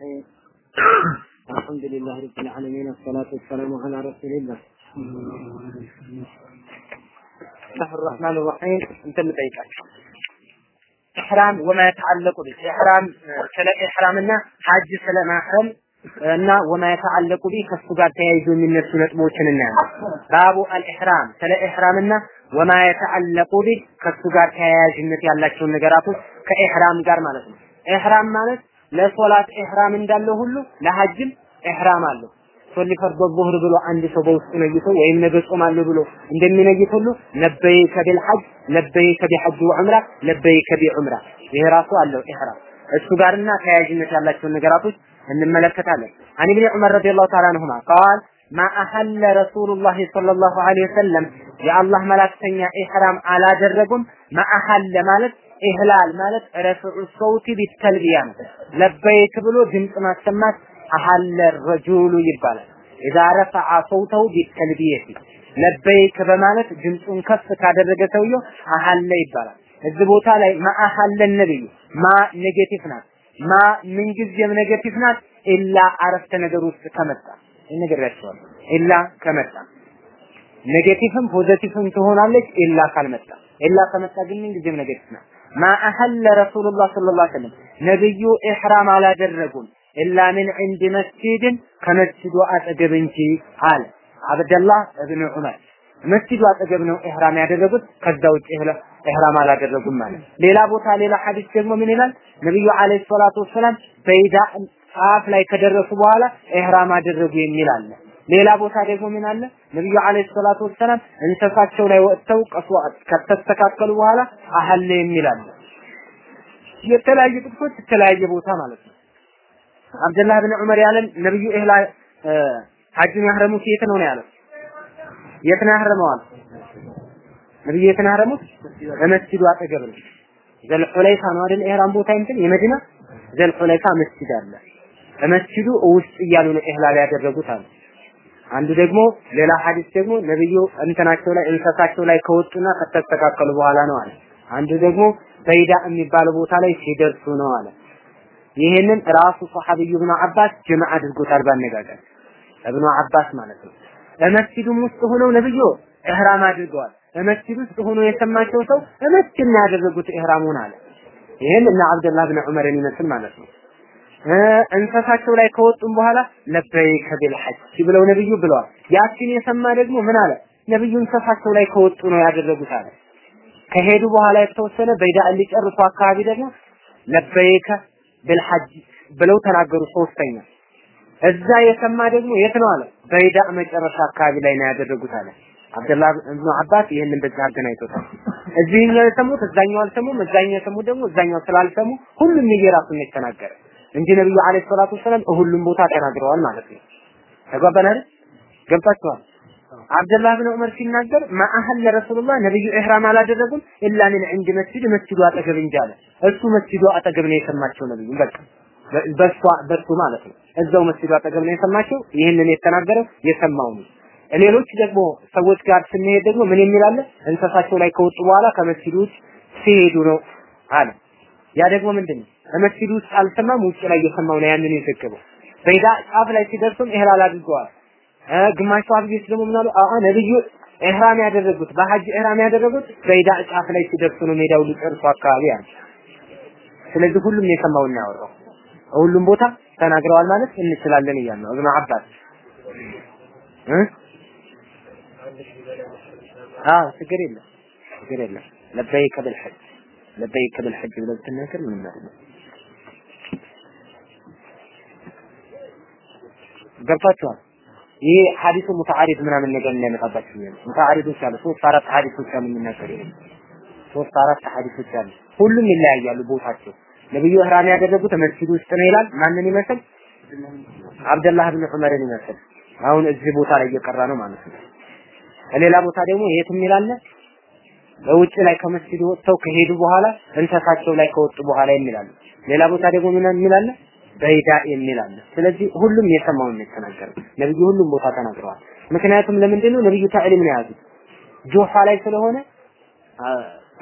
الرحيم الحمد لله رب العالمين والصلاة والسلام على رسول الله الله الرحمن الرحيم انت اللي ጠይቃል ኢሕራም ወማ የተዓለቁ ቢህ ኢሕራም ስለ ኢሕራምና ሐጅ ስለ ማሕረም እና ወማ የተዓለቁ ቢህ ከሱ ጋር ተያይዞ የሚነሱ ነጥቦችን እናያለን። ባቡ አልኢሕራም ስለ ኢሕራምና ወማ የተዓለቁ ቢህ ከሱ ጋር ተያያዥነት ያላቸውን ነገራቶች ከኢሕራም ጋር ማለት ነው። ኢሕራም ማለት ለሶላት ኢሕራም እንዳለው ሁሉ ለሐጅም ኢሕራም አለው። أصلي فرض الظهر ብሎ አንድ ሰው በውስጡ ነይቶ ወይም ነገ ጾማለሁ ብሎ እንደሚነይት ሁሉ لبيك بالحج لبيك بحج وعمرة لبيك بعمرة ይሄ ራሱ አለው ኢሕራም እሱ ጋርና ተያያዥነት ያላቸውን ነገራቶች እንመለከታለን። عن ابن عمر رضي الله تعالى عنهما قال ما أهل رسول الله صلى الله عليه وسلم የአላህ መልክተኛ ኢሕራም አላደረጉም። ما أهل ማለት إهلال ማለት رفع الصوت بالتلبية لبيك ብሎ ድምፅ ማሰማት أهل الرجل ይባላል። إذا رفع صوته بالتلبية لبيك በማለት ድምፁን ከፍ ካደረገ ሰውየው أهل ይባላል። እዚህ ቦታ ላይ ما أهل النبي ما negative ናት። ما ምንጊዜም negative ናት إلا አረፍተ ነገር ውስጥ ከመጣ እነግራችኋለሁ። إلا ከመጣ negative ም positive ም ትሆናለች إلا ካልመጣ إلا ከመጣ ግን ምንጊዜም negative ናት። ما أهل رسول الله صلى الله عليه وسلم ነብዩ ኢሕራም አላደረጉም إلا من عند المسجد ከመስጂዱ አጠገብ እንጂ አለ። አብደላህ እብን ዑመር መስጂዱ አጠገብ ነው ኢህራም ያደረጉት ከዛ ውጭ ኢህራም አላደረጉም ማለት ሌላ ቦታ ሌላ ሐዲስ ደግሞ ምን ይላል? ነብዩ عليه الصلاة والسلام በይዳ ጫፍ ላይ ከደረሱ በኋላ ኢህራም አደረጉ የሚል አለ ሌላ ቦታ ደግሞ ምን አለ? ነብዩ አለይሂ ሰላቱ ወሰላም እንስሳቸው ላይ ወጥተው ቀሷት ከተስተካከሉ በኋላ አህለ የሚል የተለያዩ ጥቅሶች የተለያየ ቦታ ማለት ነው። አብደላህ ብን ዑመር ያለን ነብዩ ኢህላ ሐጅን ያህረሙት የት ነው ነው ያለው? የት ነው ያህረመዋል? ነብዩ የት ነው ያህረሙት? በመስጂዱ አጠገብ ነው። ዘልሑለይፋ ነው አይደል? ኢህራም ቦታ እንትን የመዲና? ዘልሑለይፋ መስጂድ አለ። በመስጂዱ ውስጥ እያሉ ነው ኢህላል ያደረጉት አለ አንዱ ደግሞ ሌላ ሐዲስ ደግሞ ነብዩ እንትናቸው ላይ እንሰሳቸው ላይ ከወጡና ከተስተካከሉ በኋላ ነው አለ አንዱ ደግሞ በይዳ የሚባለው ቦታ ላይ ሲደርሱ ነው አለ ይሄንን ራሱ ሰሐቢዩ ኢብኑ አባስ ጀማ አድርጎታል ባነጋገር እብኑ አባስ ማለት ነው። በመስጂዱም ውስጥ ሆነው ነብዩ ኢህራም አድርገዋል። በመስጂድ ውስጥ ሆኖ የሰማቸው ሰው በመስጂድ ነው ያደረጉት ኢህራሙን አለ። ይሄን እና አብደላህ ብን ዑመርን ይመስል ማለት ነው። እንስሳቸው ላይ ከወጡም በኋላ ለበይከ ቢልሐጅ ብለው ነብዩ ብለዋል። ያችን የሰማ ደግሞ ምን አለ? ነብዩ እንስሳቸው ላይ ከወጡ ነው ያደረጉት አለ። ከሄዱ በኋላ የተወሰነ በይዳ ሊጨርሱ አካባቢ ደግሞ ለበይከ ቢልሐጅ ብለው ተናገሩ። ሶስተኛ እዛ የሰማ ደግሞ የት ነው አለ በይዳ መጨረሻ አካባቢ ላይ ነው ያደረጉት አለ አብደላህ ኢብኑ አባስ ይህንን በዚህ አገናኝቶታል እዚህኛው የሰሙት እዛኛው አልሰሙም እዛኛው የሰሙት ደግሞ እዛኛው ስላልሰሙ ሁሉም የየራሱን ነው የተናገረ እንጂ ነብዩ አለይሂ ሰላቱ ወሰላም ሁሉም ቦታ ተናግረዋል ማለት ነው። ተግባባን አይደል? ገብታችኋል? አብደላህ ብን ዑመር ሲናገር ማአህለ ረሱሉላህ ነብዩ ኢህራም አላደረጉም ኢላ ምን ዒንድ መስጂድ መስጂዱ አጠገብ እንጂ አለ። እሱ መስጂዱ አጠገብ ነው የሰማቸው ነብዩ። በቃ በሷ በሱ ማለት ነው። እዛው መስጂዱ አጠገብ ነው የሰማቸው። ይህንን የተናገረው የሰማው ነው። ሌሎች ደግሞ ሰዎች ጋር ስንሄድ ደግሞ ምን የሚላለ እንስሳቸው ላይ ከወጡ በኋላ ከመስጂዱ ሲሄዱ ነው አለ። ያ ደግሞ ምንድን ነው መስጂድ ውስጥ አልሰማም፣ ውጭ ላይ እየሰማው ነው ያንን የዘገበው። በይዳ ጫፍ ላይ ሲደርሱም ኢህላል አድርገዋል። ግማሽ ሷሃቢዎች ደግሞ ምን አሉ? ነብዩ ኢህራም ያደረጉት በሐጅ ኢህራም ያደረጉት በይዳ ጫፍ ላይ ሲደርሱ ነው፣ ሜዳው ሊጨርሱ አካባቢ ያለ። ስለዚህ ሁሉም የሰማውን ያወራው ሁሉም ቦታ ተናግረዋል ማለት እንችላለን እያልን ነው። እብኑ አባስ አዎ ችግር የለም ችግር የለም ለበይከ ብልሐጅ ለበይከ ብልሐጅ ብለህ ብትናገር ምንም አይደለም። ነው ገብታችኋል ይሄ ሐዲሱ ሙተዓሪድ ምናምን ነገር እንዳይመጣባችሁ ነው ሙተዓሪዶች አሉ ሶስት አራት ሐዲሶች አሉ የሚናገሩ ሶስት አራት ሐዲሶች አሉ ሁሉም ይለያያሉ ቦታቸው ነብዩ ኢህራም ያደረጉት መስጂድ ውስጥ ነው ይላል። ማንን ይመስል? አብደላህ ብን ዑመርን ይመስል። አሁን እዚህ ቦታ ላይ እየቀራ ነው ማለት ነው። ሌላ ቦታ ደግሞ የትም ይላል በውጭ ላይ ከመስጂድ ወጥተው ከሄዱ በኋላ እንስሳቸው ላይ ከወጡ በኋላ የሚላል። ሌላ ቦታ ደግሞ ምን የሚላል? በይዳ የሚላል። ስለዚህ ሁሉም የሰማውን የተናገረው። ነብዩ ሁሉም ቦታ ተናግረዋል። ምክንያቱም ለምንድን ነው ነብዩ ታዕሊም ነው የያዙት ጆፋ ላይ ስለሆነ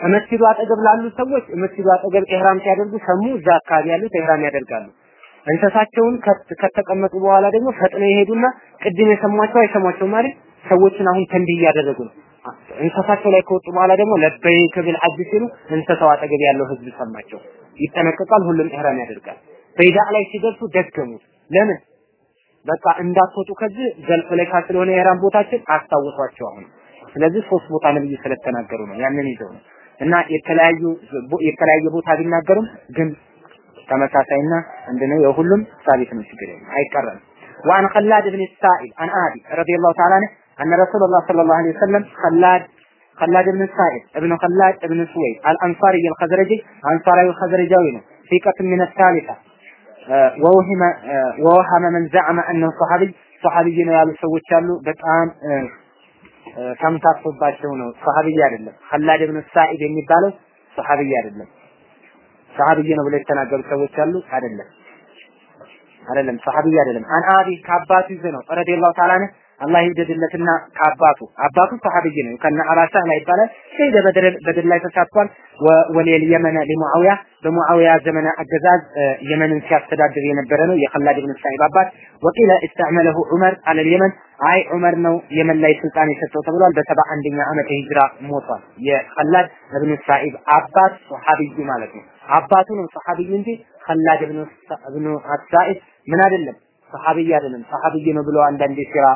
መስጂዱ አጠገብ ላሉ ሰዎች መስጂዱ አጠገብ ኢህራም ሲያደርጉ ሰሙ። እዛ አካባቢ ያሉት ኢህራም ያደርጋሉ። እንስሳቸውን ከተቀመጡ በኋላ ደግሞ ፈጥነው ይሄዱና ቅድም የሰሟቸው አይሰሟቸውም ማለት ሰዎችን አሁን ተንቢህ እያደረጉ ነው። እንስሳቸው ላይ ከወጡ በኋላ ደግሞ ለበይከ ቢልሐጅ ሲሉ እንስሳው አጠገብ ያለው ህዝብ ሰማቸው። ይጠነቀቃል፣ ሁሉም ኢህራም ያደርጋል። በይዳ ላይ ሲደርሱ ደገሙት። ለምን በቃ እንዳትወጡ ከዚህ ዘልፍ ላይ ስለሆነ የኢህራም ቦታችን አስታውሷቸው አሁን ስለዚህ ሶስት ቦታ ነብዩ ስለተናገሩ ነው ያንን ይዘው ነው እና የተለያዩ የተለያየ ቦታ ቢናገሩም ግን ተመሳሳይና እንደነው የሁሉም ሳቢት ነው ችግር የለም አይቀርም وعن خلاد بن السائب عن أبي رضي الله تعالى عنه أن رسول الله صلى الله عليه وسلم خلاد خلاد بن السائب ابن خلاد ابن سويد الأنصاري الخزرجي أنصاري الخزرجاوي ثقة من الثالثة ወውሂመ ወውሃመ መን ዘዐመ እነሁ ሰሐቢይ ሰሐቢይ ነው ያሉ ሰዎች አሉ። በጣም ተምታቶባቸው ነው ሰሐቢይ አይደለም። ኸላድ ብን ሳኢድ የሚባለው ሰሐቢይ አይደለም። ሰሐቢይ ነው ብለው የተናገሩ ሰዎች አሉ። አይደለም አይደለም፣ ሰሐቢይ አይደለም። አን አቢ ከአባቱ ይዘ ነው ረዲየላሁ ተዓላ አንሁ አላህ ይውደድለትና ከአባቱ አባቱ ሰሃቢይ ነው ከነ አባሳ ላይ ይባላል ሸሂደ በድር በድር ላይ ተሳትፏል ወሌል የመነ ለሙአዊያ በሙአዊያ ዘመነ አገዛዝ የመንን ሲያስተዳድር የነበረ ነው የኸላድ ኢብኑ ሳኢብ አባት ወቂለ استعمله ዑመር አለ የመን አይ ዑመር ነው የመን ላይ ስልጣን የሰጠው ተብሏል በሰባ አንደኛ ዓመተ ሂጅራ ሞቷል የኸላድ ኢብኑ ሳኢብ አባት ሰሃቢይ ማለት ነው አባቱ ነው ሰሃቢይ እንጂ ኸላድ ኢብኑ ኢብኑ ሳኢብ ምን አይደለም ሰሃቢይ አይደለም። ሰሃቢይ ነው ብለው አንዳንድ የሲራ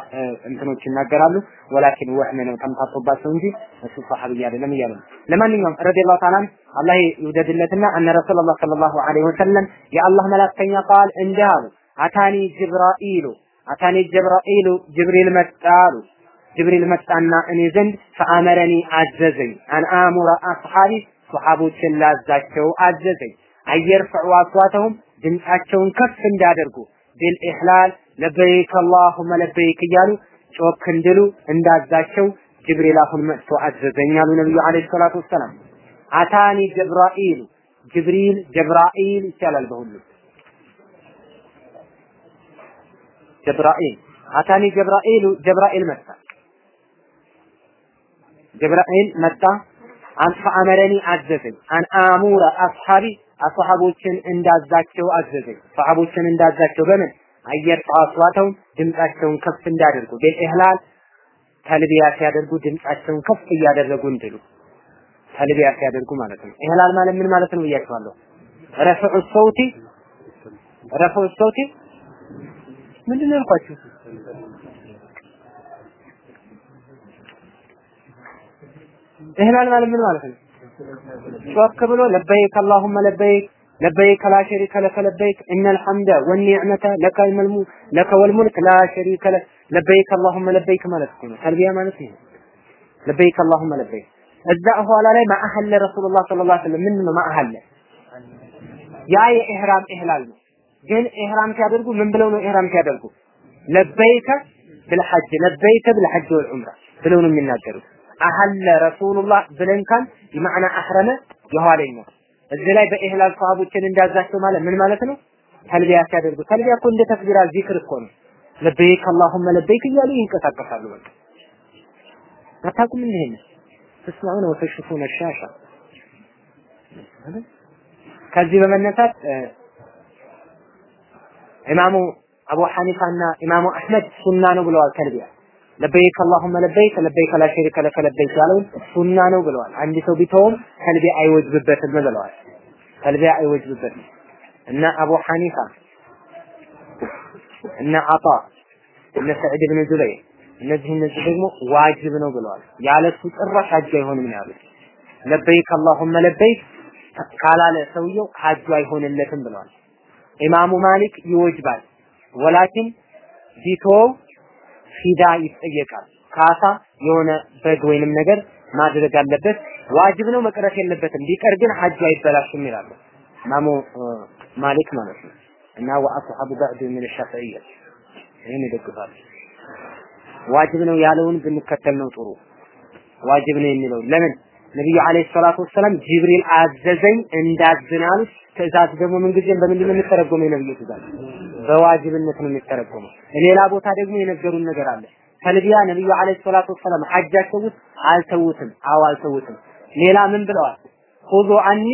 እንትኖች ይናገራሉ። ወላኪን ወህም ነው ተምታቶባቸው እንጂ እሱ ሰሃቢይ አይደለም እያሉ ለማንኛውም ረዲየላሁ ተዓላ አላህ ይውደድለትና አነ ረሱላህ ሰለላሁ ዐለይሂ ወሰለም የአላህ መላእክተኛ ቃል እንዲህ አታኒ ጅብራኢሉ አታኒ ጅብራኢሉ ጅብሪል መጣ ጅብሪል መጣና እኔ ዘንድ ፈአመረኒ አዘዘኝ። አን አሙረ አስሐቢ ሱሐቦችን ላዛቸው አዘዘኝ። አየርፈዑ አስዋተሁም ድምፃቸውን ከፍ እንዳደርጉ بالإهلال لبيك اللهم لبيك እያሉ ጮክ እንድሉ እንዳዛቸው ጅብሪል አሁን መጥቶ አዘዘኝ አሉ ነብዩ عليه الصلاة والسلام። أتاني ጅብራኢል ጅብሪል ጀብራኢል ይቻላል በሁሉ። ጀብራኢል أتاني ጀብራኢሉ ጀብራኢል መጣ። ጀብራኢል መጣ። فأمرني አዘዘኝ። أن آمر أصحابي አስሐቦችን እንዳዛቸው አዘዘኝ። ሰሐቦችን እንዳዛቸው በምን? አየር ጣዋቷተው ድምጻቸውን ከፍ እንዳደርጉ በኢህላል ተልቢያ ሲያደርጉ ድምጻቸውን ከፍ እያደረጉ እንድሉ ተልቢያ ሲያደርጉ ማለት ነው። ኢህላል ማለት ምን ማለት ነው ብያቸዋለሁ ረፍዑ ሰውቲ ረፍዑ ሰውቲ ምንድን ነው ያልኳችሁ? ኢህላል ማለት ምን ማለት ነው ጮክ ብሎ لبيك اللهم لبيك لبيك لا شريك لك لبيك إن الحمد والنعمة لك والملك لك والملك لا شريك لك لبيك اللهم لبيك ማለት እኮ ነው። ተልቢያ ማለት ይሄ لبيك اللهم لبيك። እዛ ኋላ ላይ ما أهل رسول الله صلى الله عليه وسلم ምንድን ነው ما أهل? ያ የኢህራም ኢህላል ነው። ግን ኢህራም ሲያደርጉ ምን ብለው ነው ኢህራም ሲያደርጉ? لبيك ብልሐጅ ለበይከ ብልሐጅ ወልዑምራ ብለው ነው የሚናገሩት። አህለ ረሱሉላህ ብለን ካል በማዕና አህረመ የኋለኛው እዚህ ላይ በኢህላል ሰሃቦችን እንዳዛቸው ማለት ምን ማለት ነው? ተልቢያ ሲያደርጉ ተልቢያ እኮ እንደ ተክቢራ ዚክር እኮ ነው። ለበይክ አላሁመ ለበይክ እያሉ ይንቀሳቀሳሉ። በቃ አታውቁም ይሄን ትስማዑነ ወተሽፉነ ሻሻ ከዚህ በመነሳት ኢማሙ አቡ ሐኒፋና ኢማሙ አህመድ ሱና ነው ብለዋል ተልቢያ لبيك اللهم لبيك لبيك لا شريك لك لبيك ያለውን ሱና ነው ብለዋል። አንድ ሰው ቢተውም ተልቢያ አይወጅብበትም ብለዋል። ተልቢያ አይወጅብበትም እና አቡ ሐኒፋ እነ አጣ እነ ሰዒድ ብን ጁበይር እነዚህ እነዚህ ደግሞ ዋጅብ ነው ብለዋል። ያለሱ ጭራሽ ሐጅ አይሆንም ነው ያሉት። لبيك اللهم لبيك ካላለ ሰውየው ሐጁ አይሆንለትም ብለዋል። ኢማሙ ማሊክ ይወጅባል። ወላኪን ቢተወው ፊዳ ይጠየቃል። ካሳ የሆነ በግ ወይንም ነገር ማድረግ አለበት። ዋጅብ ነው መቅረት የለበትም። ቢቀር ግን ሐጁ አይበላሽም ይላሉ ኢማሙ ማሊክ ማለት ነው። እና ወአስሐቡ በዕዱ ምን ሻፊዕያ ይህን ይደግፋሉ። ዋጅብ ነው ያለውን ብንከተል ነው ጥሩ። ዋጅብ ነው የሚለው ለምን ነብዩ አለይሂ ሰላቱ ወሰላም ጅብሪል አዘዘኝ እንዳዝን አሉት። ትእዛዝ ደግሞ ምንጊዜም በምንድን ነው የሚተረጎመው? የነብዩ ትእዛዝ በዋጅብነት ነው የሚተረጎመው። ሌላ ቦታ ደግሞ የነገሩን ነገር አለ። ተልቢያ ነብዩ አለይሂ ሰላቱ ወሰላም ሐጃቸው ውስጥ አልተውትም። አዎ አልተውትም። ሌላ ምን ብለዋል? ሁዙ አኒ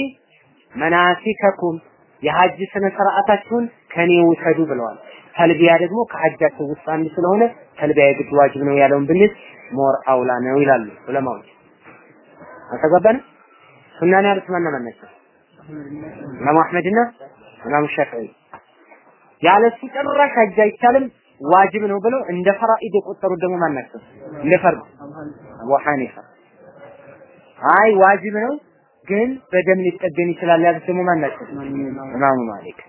መናሲከኩም የሐጅ ስነ ስርዓታችሁን ከኔ ውሰዱ ብለዋል። ተልቢያ ደግሞ ከሐጃቸው ውስጥ አንድ ስለሆነ ተልቢያ የግድ ዋጅብ ነው ያለውን ብንል more أولى ነው ይላሉ ዑለማዎች። አልተገባንም? ሱናን ያሉት ማን ማን ናቸው? ኢማሙ አህመድና ኢማሙ ሻፊዒ ያለሱ ጭራሽ ሐጅ አይቻልም ዋጅብ ነው ብለው እንደ ፈራኢድ የቆጠሩት ደግሞ ማን? እንደ ፈርድ አቡ ሐኒፋ አይ ዋጅብ ነው ግን በደም ሊጠገን ይችላል ያሉት ደግሞ ማን ናቸው? ኢማሙ ማሊክ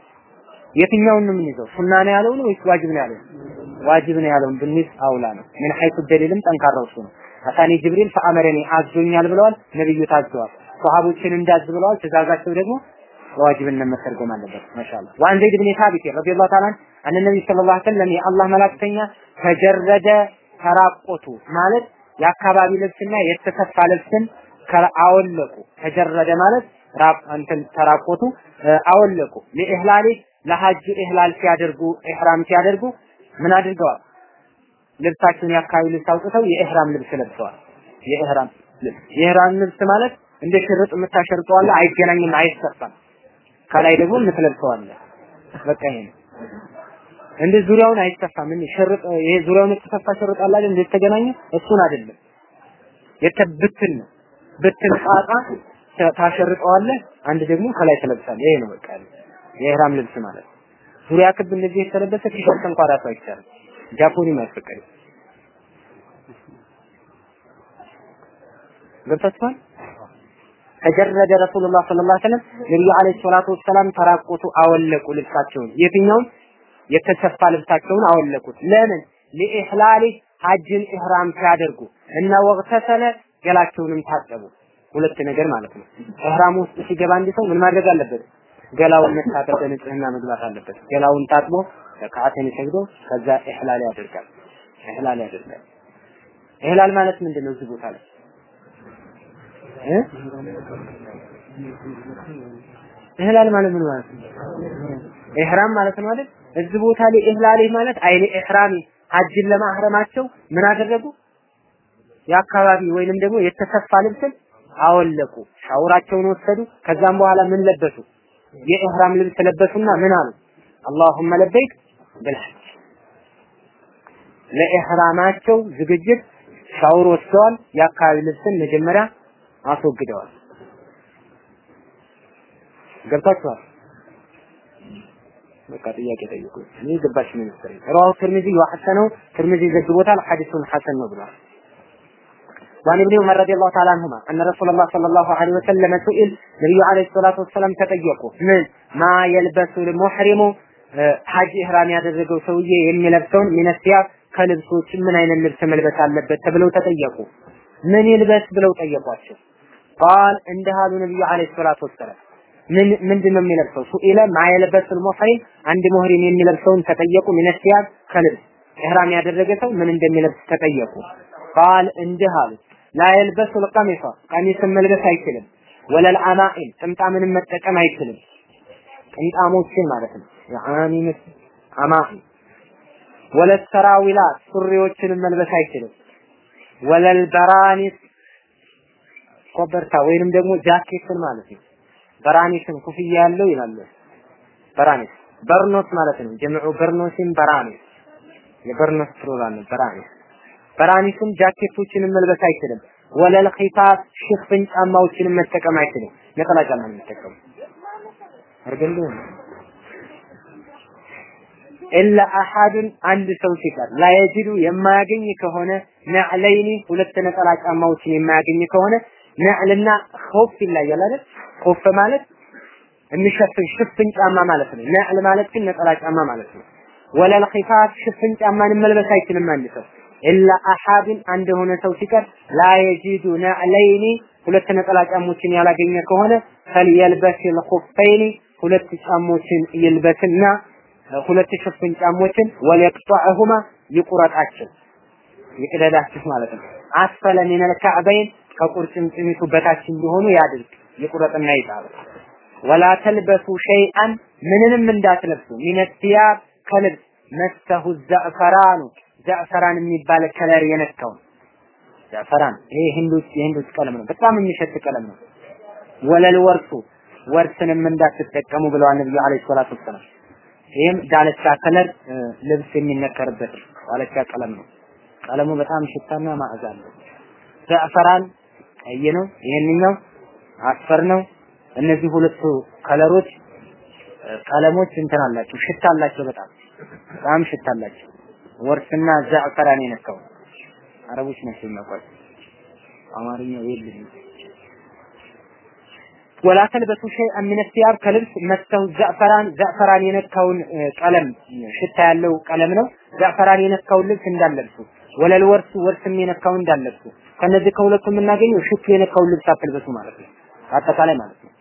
የትኛውን ነው የምንይዘው? ሱና ነው ያለው ነው ወይስ ዋጅብ ነው ያለው? ዋጅብ ነው ያለውን ብንይዝ አውላ ነው። ምን ሐይቱ ደሊልም ጠንካራው እሱ ነው። አታኒ ጅብሪል ፈአመረኒ አዞኛል ብለዋል። ነብዩ ታዘዋል። ሰሃቦችን እንዳዝ ብለዋል። ትእዛዛቸው ደግሞ ዋጅብነት መተርጎም አለበት። ማሻአላ ወአን ዘይድ ብን ሳቢት ረዲየላሁ ተዓላ አን ነብይ ሰለላሁ ዐለይሂ ወሰለም የአላህ መላእክተኛ ተጀረደ ተራቆቱ ማለት የአካባቢ ልብስና የተሰፋ ልብስን አወለቁ። ተጀረደ ማለት እንትን ተራቆቱ አወለቁ። ለኢህላሊ ለሐጅ ኢህላል ሲያደርጉ ኢህራም ሲያደርጉ ምን አድርገዋል? ልብሳቸውን የአካባቢ ልብስ አውጥተው የኢህራም ልብስ ለብሰዋል። የኢህራም ልብስ የኢህራም ልብስ ማለት እንደ ሽርጥ የምታሸርጠው አለ፣ አይገናኝም፣ አይሰፋም። ከላይ ደግሞ የምትለብሰው አለ። በቃ ይሄ ነው። እንደ ዙሪያውን አይሰፋም። ምን ሽርጥ ይሄ ዙሪያውን የተሰፋ ሽርጥ አለ አይደል? እንዴት ተገናኘ? እሱን አይደለም የተብትን ነው ብትን ጣጣ ታሸርጠዋለህ፣ አንድ ደግሞ ከላይ ትለብሳለህ። ይሄ ነው በቃ የኢህራም ልብስ ማለት ዙሪያ ክብ እንደዚህ የተለበሰ ቲሸርት እንኳን ራሱ አይቻልም። ጃፖኒ ማስፈቀድ ገብታችኋል? تجرد رسول الله صلى الله عليه وسلم። ነብዩ عليه الصلاة والسلام ተራቆቱ አወለቁ ልብሳቸውን። የትኛውን? የተሰፋ ልብሳቸውን አወለቁት። ለምን? ለኢህላሊ ሐጅን ኢህራም ሲያደርጉ እና ወቅተሰለ ገላቸውንም ታጠቡ። ሁለት ነገር ማለት ነው። ኢህራም ውስጥ ሲገባ አንድ ሰው ምን ማድረግ አለበት? ገላውን መታጠብ በንጽህና መግባት አለበት። ገላውን ታጥቦ ረካዓትን ሰግዶ ከዛ ኢህላል ያደርጋል። ኢህላል ያደርጋል። ኢህላል ማለት ምንድን ነው እዚህ ቦታ ላይ እ? ኢህላል ማለት ምን ማለት ነው? ኢህራም ማለት ነው እዚህ ቦታ ላይ ኢህላል ማለት አይኔ ኢህራሚ ሐጅን ለማህረማቸው ምን አደረጉ? የአካባቢ ወይንም ደግሞ የተሰፋ ልብስን አወለቁ ሻውራቸውን ወሰዱ ከዛም በኋላ ምን ለበሱ? የኢህራም ልብስ ለበሱና ምን አሉ? አላሁመ ለበይክ ብልሐጅ። ለኢህራማቸው ዝግጅት ሻውር ወስደዋል። የአካባቢ ልብስን መጀመሪያ አስወግደዋል። ገብታችኋል? በቃ ጥያቄ ጠይቁ። እኔ ገባሽ ሚኒስትር ረዋሁ ትርሚዚ ወሐሰነው ትርሚዚ ዘግቦታል። ሐዲሱን ሐሰን ነው ብሏል። وعن ابن عمر رضي الله تعالى عنهما أن رسول الله صلى الله عليه وسلم سئل نبي عليه الصلاة والسلام تطيقوا من ما يلبس المحرم ሐጅ ኢህራም ያደረገው ሰውዬ የሚለብሰውን ሚነስያ ከልብሶች ምን አይነት ልብስ መልበስ አለበት ተብለው ተጠየቁ። ምን ይልበስ ብለው ጠየቋቸው። ቃል አሉ ነብዩ አለይሂ ሰላቱ ወሰላም ምን ምንድነው የሚለብሰው ሱኢለ ማየለበሱል ሙህሪም አንድ ሙህሪም የሚለብሰውን ተጠየቁ ሚነስያ ከልብስ። ኢህራም ያደረገ ሰው ምን እንደሚለብስ ተጠየቁ። ቃል እንዲህ አሉ። ላ የልበሱል ቀሚሳ ቀሚስን መልበስ አይችልም። ወለል አማኢን ጥምጣምንም መጠቀም አይችልም። ጥምጣሞችን ማለት ነው። የአሚም አማኢን ወለል ሰራዊላት ሱሪዎችንም መልበስ አይችልም። ወለል በራኒስ ኮበርታ ወይንም ደግሞ ጃኬትን ማለት ነው። በራኒስን ኩፍያ ያለው ይላሉ በራኒስ በርኖስ ማለት ነው። ጀምዑ በርኖስን በራኒስ የበርኖስ ፕሉራል በራኒስ በራኒስን ጃኬቶችንም መልበስ አይችልም። ወለል ኺፋፍ ሽፍን ጫማዎችንም መጠቀም አይችልም። ነጠላ ጫማ ነው የሚጠቀሙ ኢላ አሐዱን አንድ ሰው ሲቀር ላየጅዱ የማያገኝ ከሆነ ነዕለይኒ ሁለት ነጠላ ጫማዎችን የማያገኝ ከሆነ ነዕልና ኹፍ ይለያል አይደል ኹፍ ማለት የሚሸፍን ሽፍን ጫማ ማለት ነው። ነዕል ማለት ግን ነጠላ ጫማ ማለት ነው። ወለል ኺፋፍ ሽፍን ጫማን መልበስ አይችልም አንድ ሰው። ኢላ አሐድን አንድ የሆነ ሰው ሲቀር ላ የጂዱ ነዕለይኒ ሁለት ነጠላ ጫሞችን ያላገኘ ከሆነ ፈልየልበስ ልኹፈይኒ ሁለት ጫማዎችን ይልበስና ሁለት ሽፍን ጫማዎችን وليقطعهما ይቁረጣቸው ይቅደዳቸው ማለት ነው። أسفل من الكعبين ከቁርጭምጭሚቱ በታች እንዲሆኑ ያድርግ። ይቁረጥና ይጣል። ولا تلبسوا شيئا ምንንም እንዳትለብሱ። من الثياب ከልብስ مسه الزعفران። ዘዕፈራን የሚባል color የነካው ዘዕፈራን ይሄ ህንዶች የህንዶች ቀለም ነው። በጣም የሚሸት ቀለም ነው። ወለል ወርሱ ወርስንም እንዳትጠቀሙ ብለዋል ነብዩ አለይሂ ሰላቱ ወሰላም። ይህም ዳለቻ ከለር ልብስ የሚነከርበት ዳለቻ ቀለም ነው። ቀለሙ በጣም ሽታና ማዕዛ አለው። ዘዕፈራን ቀይ ነው። ይሄንኛው አስፈር ነው። እነዚህ ሁለቱ ከለሮች ቀለሞች እንትን አላቸው፣ ሽታ አላቸው። በጣም በጣም ሽታ አላቸው። ወርስና ዘዕፈራን የነካው አረቦች ናቸው የሚያውቋቸው። አማርኛው የለም። ወላ ተልበሱ ሸይአን ሚነ ሲያብ ከልብስ መተው ዘዕፈራን ዘዕፈራን የነካውን ቀለም ሽታ ያለው ቀለም ነው። ዘዕፈራን የነካውን ልብስ እንዳለብሱ ወለል ወርስ ወርስም የነካውን እንዳለብሱ ከነዚህ ከሁለቱ የምናገኘው ሽቱ የነካውን ልብስ አትልበሱ ማለት ነው። አጠቃላይ ማለት ነው።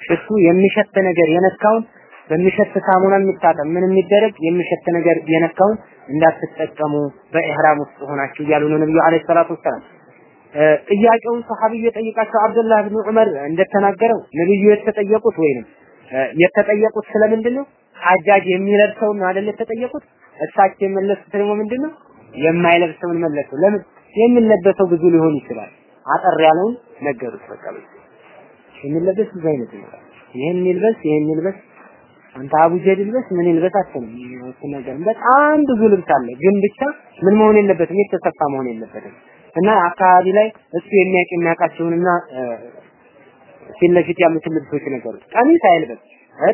ሽቱ የሚሸት ነገር የነካውን በሚሸት ሳሙና የሚታጠብ ምን የሚደረግ የሚሸት ነገር የነካውን እንዳትጠቀሙ በኢህራም ውስጥ ሆናችሁ እያሉ ነው ነብዩ አለይሂ ሰላቱ ወሰላም። ጥያቄውን ሰሐቢው የጠየቃቸው አብዱላህ ብን ዑመር እንደተናገረው ነብዩ የተጠየቁት ወይንም የተጠየቁት ስለምንድን ነው? ሐጃጅ የሚለብሰውን አይደል የተጠየቁት? እሳቸው የመለሱት ደግሞ ምንድን ነው? የማይለብሰውን መለሱ። ለምን? የሚለበሰው ብዙ ሊሆን ይችላል። አጠር ያለውን ነገሩት። በቃ የሚለበስ ብዙ አይነት ይኖራል። ይሄን ይልበስ፣ ይሄን ይልበስ፣ አንተ አቡጀድ ይልበስ፣ ምን ይልበስ አትልም። ነገር በጣም ብዙ ልብስ አለ። ግን ብቻ ምን መሆን የለበትም? የተሰፋ መሆን የለበትም። እና አካባቢ ላይ እሱ የሚያውቅ የሚያውቃቸውንና ፊት ለፊት ያሉትን ልብሶች ነገሩት። ቀሚስ አይልበስ፣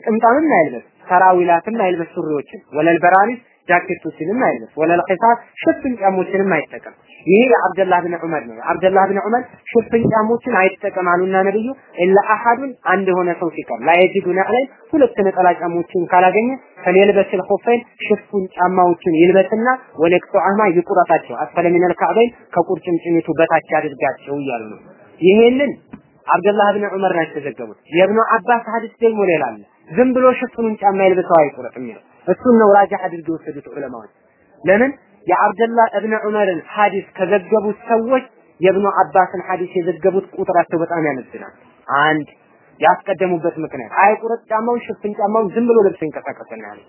ጥምጣምም አይልበስ፣ ሰራዊላትም አይልበስ፣ ሱሪዎችን ወለል በራኒስ ጃኬቶችንም አይልበስ፣ ወለል ኺሳስ ሽፍን ጫሞችንም አይጠቀም። ይሄ የአብደላህ ብን ዑመር ነው። አብደላህ ብን ዑመር ሽፍን ጫሞችን አይጠቀም አሉና ነብዩ ኢላ አሐዱን አንድ የሆነ ሰው ሲቀር ላየጅዱ ነዕለን ሁለት ነጠላ ጫሞችን ካላገኘ ፈሊልበስ ልኹፈይን ሽፉን ጫማዎችን ይልበስና ወለቅጦዐማ ይቁረጣቸው አስፈለ ሚነል ከዕበይን ከቁርጭምጭሚቱ በታች አድርጋቸው እያሉ ነው። ይሄንን አብደላህ ብን ዑመር ናቸው የተዘገቡት። የእብኑ አባስ ሐዲስ ደግሞ ሌላ አለ። ዝም ብሎ ሽፉኑን ጫማ ይልበሰው አይቁረጥ የሚለው እሱን ነው ራጃህ አድርገው የወሰዱት ዑለማዎች። ለምን የአብደላህ እብነ ዑመርን ሐዲስ ከዘገቡት ሰዎች የእብኑ አባስን ሐዲስ የዘገቡት ቁጥራቸው በጣም ያመዝናል። አንድ ያስቀደሙበት ምክንያት አይቁረጥ ጫማውን ሽፍን ጫማውን ዝም ብሎ ለብሶ ይንቀሳቀሳል ያለ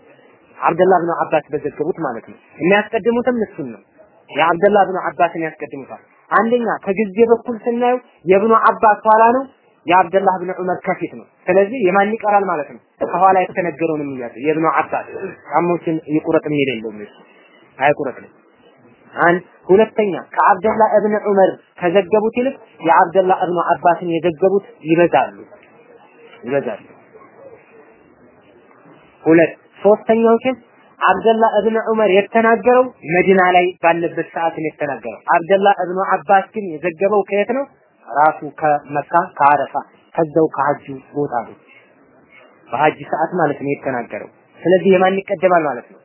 አብደላህ ብን አባስ በዘገቡት ማለት ነው። የሚያስቀድሙትም እሱን ነው። የአብደላህ ብን አባስን ያስቀድሙታል። አንደኛ ከጊዜ በኩል ስናየው የእብኑ አባስ ኋላ ነው፣ የአብደላህ ብን ዑመር ከፊት ነው። ስለዚህ የማን ይቀራል ማለት ነው? ከኋላ የተነገረውን የሚያዝ የእብኑ አባስ ጫማዎችን ይቁረጥ የሚል የለውም እሱ አይቁረጥ ነው። አንድ ሁለተኛ ከአብደላህ እብን ዑመር ከዘገቡት ይልቅ የአብደላህ እብኑ አባስን የዘገቡት ይበዛሉ ይበዛሉ። ሁለት ሶስተኛው ግን አብደላህ እብን ዑመር የተናገረው መዲና ላይ ባለበት ሰዓት ነው የተናገረው። አብደላህ እብኑ አባስ ግን የዘገበው ከየት ነው? ራሱ ከመካ ከአረፋ ከዛው ከሐጁ ቦታ ነው። በሐጅ ሰዓት ማለት ነው የተናገረው። ስለዚህ የማን ይቀደማል ማለት ነው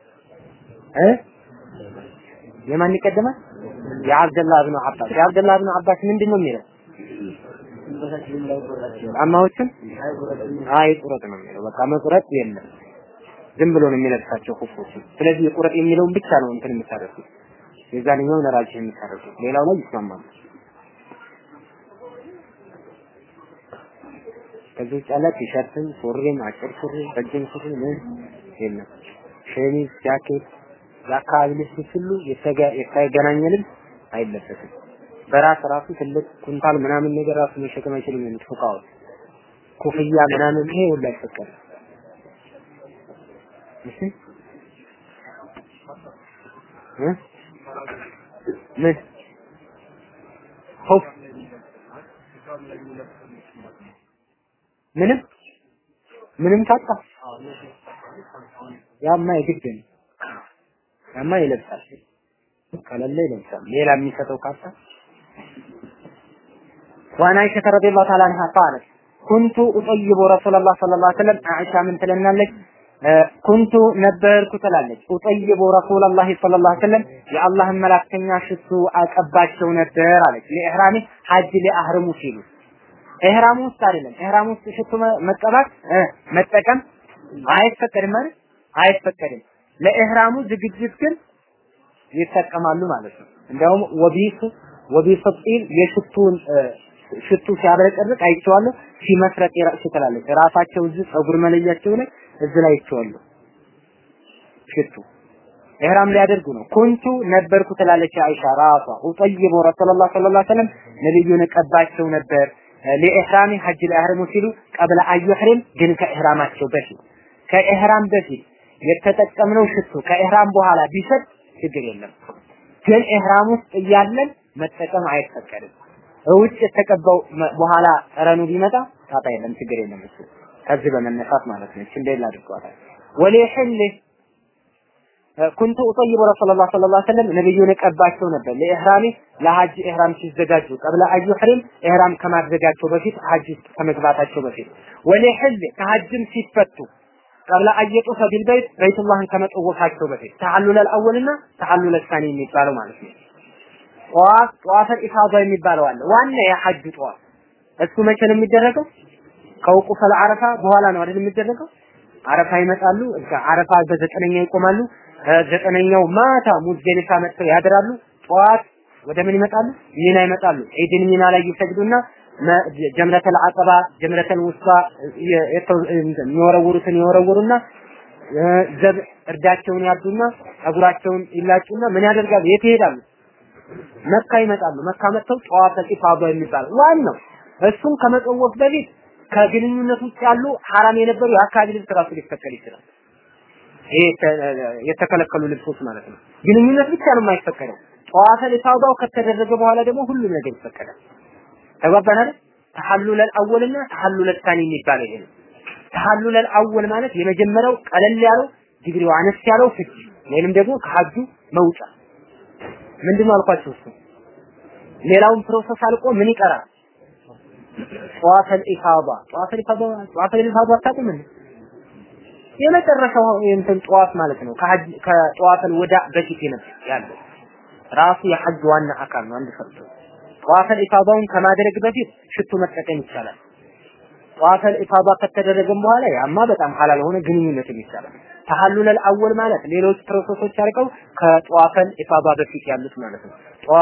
እ የማን ይቀደማል? የአብደላህ ብኑ አባስ። የአብደላህ ብኑ አባስ ምንድን ነው የሚለው? ጫማዎችን አይቁረጥ ነው የሚለው። በቃ መቁረጥ የለም። ዝም ብሎ ነው የሚለብሳቸው ኩፎችን። ስለዚህ የቁረጥ የሚለውን ብቻ ነው እንትን የምታደርጉት። የዛንኛውን ራጅህ የምታደርጉት። ሌላው ላይ ይስማማሉ። ከዚህ ውጭ ያለ ቲሸርትም፣ ሱሪም፣ አጭር ሱሪ፣ ረጅም ሱሪ ምን የለም። ሸሚዝ፣ ጃኬት የአካባቢ ልብሶች ሁሉ የተገናኘ ልብስ አይለበስም። በራስ ራሱ ትልቅ ኩንታል ምናምን ነገር ራሱ መሸከም አይችልም ፉቃዎች ኮፍያ ምናምን ይሄ ሁሉ አይፈቀድም። ምን ሆፍ ምንም ምንም ታጣ ያማ የግድ ነው። ያማ ይለብሳል፣ ከሌለ ይለብሳል። ሌላ የሚሰጠው ካጣ وعن عائشة رضي الله تعالى عنها قالت كنت أطيب رسول الله صلى الله عليه وسلم አይሻ ምን ትለናለች? كنت ነበርኩ ትላለች። أطيب رسول الله صلى الله عليه وسلم የአላህን መላክተኛ ሽቱ አቀባቸው ነበር አለች። ለኢህራሚ ሐጅ ሊአህርሙ ሲሉ ኢህራም ውስጥ አይደለም። ኢህራም ውስጥ ሽቱ መቀባት መጠቀም አይፈቀድም ማለት አይፈቀድም። ለኢህራሙ ዝግጅት ግን ይጠቀማሉ ማለት ነው። እንደውም ወቢሱ ወቢሱ ጢል የሽቱን ሽቱ ሲያብረቀርቅ አይቼዋለሁ። ሲመስረቅ የራሱ ትላለች። ራሳቸው እዚህ ፀጉር መለያቸው ላይ እዚህ ላይ አይቼዋለሁ። ሽቱ ኢህራም ሊያደርጉ ነው። ኩንቱ ነበርኩ ትላለች አይሻ ራሷ ኡጠይቡ ረሱላህ ሰለላሁ ዐለይሂ ወሰለም ነብዩን ቀባቸው ነበር ለኢህራሚ ሐጅ ለአህረሙ ሲሉ ቀብለ አዩህሪም ግን ከኢህራማቸው በፊት ከኢህራም በፊት የተጠቀምነው ሽቱ ከኢህራም በኋላ ቢሰጥ ችግር የለም። ግን ኢህራም ውስጥ እያለን መጠቀም አይፈቀድም። ውጭ የተቀባው በኋላ ጠረኑ ቢመጣ ጣጣ የለም፣ ችግር የለም። እሱ ከዚህ በመነሳት ማለት ነው። እቺ እንደላ አድርገዋታል። ወሊሕል ኩንቱ ኡጠይቡ ረሱላህ ሰለላሁ ዐለይሂ ወሰለም ነብዩን ቀባቸው ነበር ለኢህራሚ ለሐጅ ኢህራም ሲዘጋጁ ቀብለ አዩሕሪም ኢህራም ከማድረጋቸው በፊት ሐጅ ውስጥ ከመግባታቸው በፊት ወሊሕል ከሐጅም ሲፈቱ ቀብለ አየጡፈ ቢልበይት በይቱላህን ከመጠወፋቸው በፊት ተሐሉለል አወልና ተሐሉለል ሳኒ የሚባለው ማለት ነው። ጠዋፍ ጠዋፈል ኢፋዳ የሚባለው አለ። ዋና የሐጅ ጠዋፍ እሱ መቼ ነው የሚደረገው? ከውቁፈል አረፋ በኋላ ነው አይደል የሚደረገው? አረፋ ይመጣሉ። አረፋ በዘጠነኛ ይቆማሉ። ዘጠነኛው ማታ ሙዝደሊፋ መጥተው ያድራሉ። ጠዋት ወደ ምን ይመጣሉ? ሚና ይመጣሉ። ዒድን ሚና ላይ ይሰግዱና ጀምረተል አቀባ ጀምረተል ውስጣ የሚወረውሩትን ይወረውሩና ዘብ እርዳቸውን ያዱና ጸጉራቸውን ይላጩና ምን ያደርጋሉ? የት ይሄዳሉ? መካ ይመጣሉ። መካ መጥተው ጠዋፈ ኢፋዳ የሚባል ዋናው እሱም ከመጠወፍ በፊት ከግንኙነት ውጭ ያሉ ሐራም የነበሩ የአካባቢ ልብስ ራሱ ሊፈቀድ ይችላል። ይሄ የተከለከሉ ልብሶች ማለት ነው። ግንኙነት ብቻ ነው የማይፈቀደው። ጠዋፈ ኢፋዳው ከተደረገ በኋላ ደግሞ ሁሉም ነገር ይፈቀዳል። ተግባባን አይደል? ተሐሉለል አወልና ተሐሉለል ታኒ የሚባለው ይሄ ነው። التحلل الأول ማለት የመጀመሪያው ቀለል ያለው ዲግሪው አነስ ያለው ፍች ወይንም ደግሞ ከሐጁ መውጫ ምንድነው አልኳችሁ እሱ ሌላውን process አልቆ ምን ይቀራል? طواف الإفاضة طواف الإفاضة طواف الإفاضة አታውቁም እንዴ? የመጨረሻው እንትን ጠዋፍ ማለት ነው። ከሐጅ ከ طواف الوداع በፊት ያለው ራሱ የሐጅ ዋና አካል ነው። አንድ ሰርቶ طواف الإفاضة ውን ከማድረግ በፊት ሽቱ መጠቀም ይቻላል። طواف الإفاضة ከተደረገም በኋላ ያማ በጣም ሐላል ሆነ ግንኙነትም ይቻላል። التحلل الأول ማለት ሌሎች process ኦች አድርገው ከ طواف الإفاضة በፊት ያሉት ማለት ነው። ጠዋ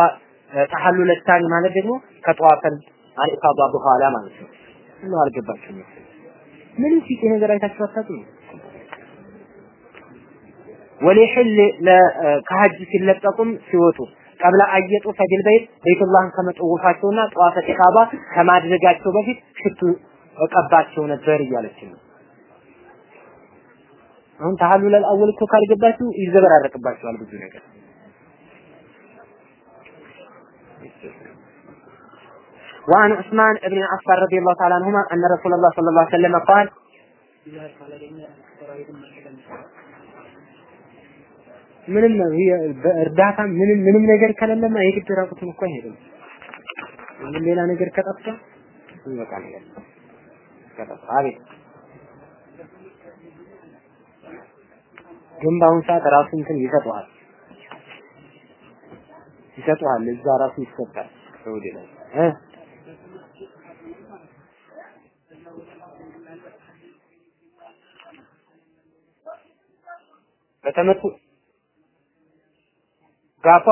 الثاني ማለት ደግሞ ከ طواف الإفاضة በኋላ ማለት ነው። ነው አልገባችሁም? ምንም ፊት ነገር አይታችሁ አታውቁም? ወሊሕል ከሐጅ ሲለቀቁም ሲወጡ ቀብለ አየጡ ፈዲል በይት ቤቱላህን ከመጠወፋቸውና ጠዋፈ ኢፋዳ ከማድረጋቸው በፊት ሽቱ እቀባቸው ነበር እያለች ነው። አሁን ተሐሉለል አወል እኮ ካልገባችሁ ይዘበራረቅባችኋል ብዙ ነገር። وعن عثمان بن عفان رضي الله تعالى عنهما أن رسول الله صلى الله عليه وسلم قال ምንም እርዳታ ምንም ምንም ነገር ከሌለማ የግድ ራቁትን እኮ አይሄድም። ምንም ሌላ ነገር ከጠፋ ይበቃ ነገር ከጠፋ አቤት። ግን በአሁኑ ሰዓት ራሱ እንትን ይሰጠዋል ይሰጠዋል እዛ ራሱ ይሰጣል። ሰውዲ ላይ እ? በተመቱ ጋፋ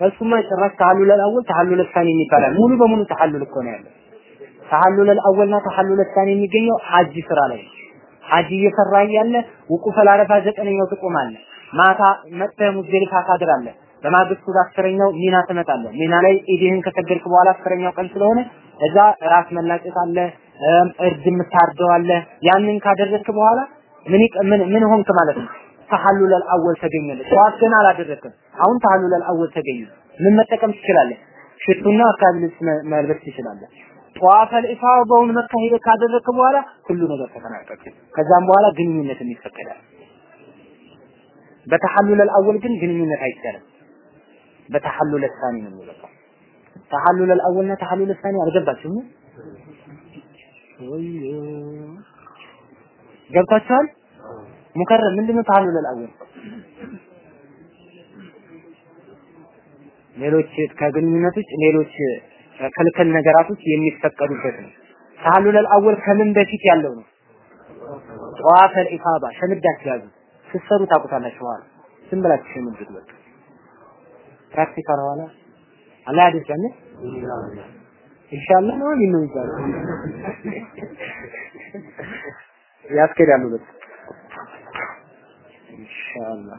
እሱማ ጭራሽ ተሐሉለል አወል ተሐሉለል ሳኒ ይባላል። ሙሉ በሙሉ ተሐሉል እኮ ነው ያለው። ተሐሉለል አወልና ተሐሉለል ሳኒ የሚገኘው ሐጅ ስራ ላይ ሐጅ እየሰራ እያለ ውቁፈል አረፋ ዘጠነኛው ትቆማለህ። ማታ መጥተህ ሙዝደሊፋ ታድራለህ። በማግስቱ አስረኛው ሚና ትመጣለህ። ሚና ላይ ኢድህን ከሰገድክ በኋላ አስረኛው ቀን ስለሆነ እዛ ራስ መላጨት አለ፣ እርድ የምታርደው አለ። ያንን ካደረግክ በኋላ ምን ምን ሆንክ ማለት ነው? التحلل الأول ተገኘልህ። ጠዋት ገና አላደረክም። አሁን التحلل الأول ተገኘ። ምን መጠቀም ትችላለህ? ሽቱና አካባቢ ልብስ መልበስ ትችላለህ። طواف الإفاضة ውን መካሄድ ካደረክ በኋላ ሁሉ ነገር ተጠናቀቀ። ከዛም በኋላ ግንኙነትም ይፈቀዳል። በ التحلل الأول ግን ግንኙነት አይቻልም። በ التحلل الثاني ነው የሚበቃው። التحلل الأول ና التحلل الثاني አልገባችሁም? ገብታችኋል? ሙከረም ምንድነው التحلل الأول? ሌሎች ከግንኙነት ውጭ ሌሎች ክልክል ነገራቶች የሚፈቀዱበት ነው። التحلل الأول ከምን በፊት ያለው ነው? طواف الإفاضة ሸምዳችሁ ያዙ። ስትሰሩ ታውቁታላችሁ። በኋላ ዝም ብላችሁ ሸምዱት በቃ practical ኋላ አላህ ያድርገን። ኢንሻአላህ ነው ይባላል ያስኬዳሉ በቃ ኢንሻአላህ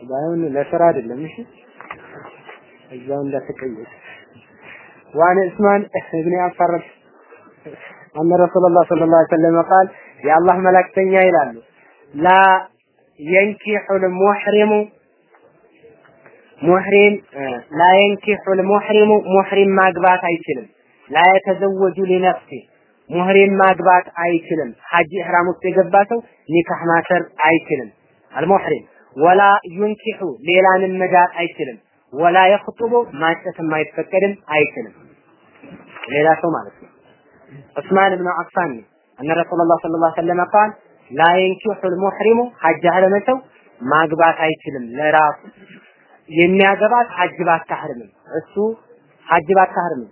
ባይሆን ለስራ አይደለም እሺ እዛው እንዳትቀየስ وعن عثمان بن عفان أن رسول الله صلى الله عليه وسلم قال يا الله ملك تنيا إلى لا ينكح المحرم ሙሕሪም ማግባት አይችልም። ላየተዘወጁ ሊነፍሲ ሙሕሪም ማግባት አይችልም። ሐጂ እህራም ውስጥ የገባ ሰው ኒካህ ማሰር አይችልም። አልሙህሪም ወላ ዩንኪሑ ሌላንም መዳር አይችልም። ወላ የኽጡቡ ማጨትም አይፈቀድም አይችልም። ሌላ ሰው ማለት ነው። ዑስማን ብን አፋን እነ ረሱላላህ ሰለላሁ ዐለይሂ ወሰለም ቃል ላ የንኪሑል ሙህሪሙ ሐጅ ያህረመ ሰው ማግባት አይችልም ለራሱ የሚያገባት ሐጅ ባታህርምም እሱ ሐጅ ባታህርምም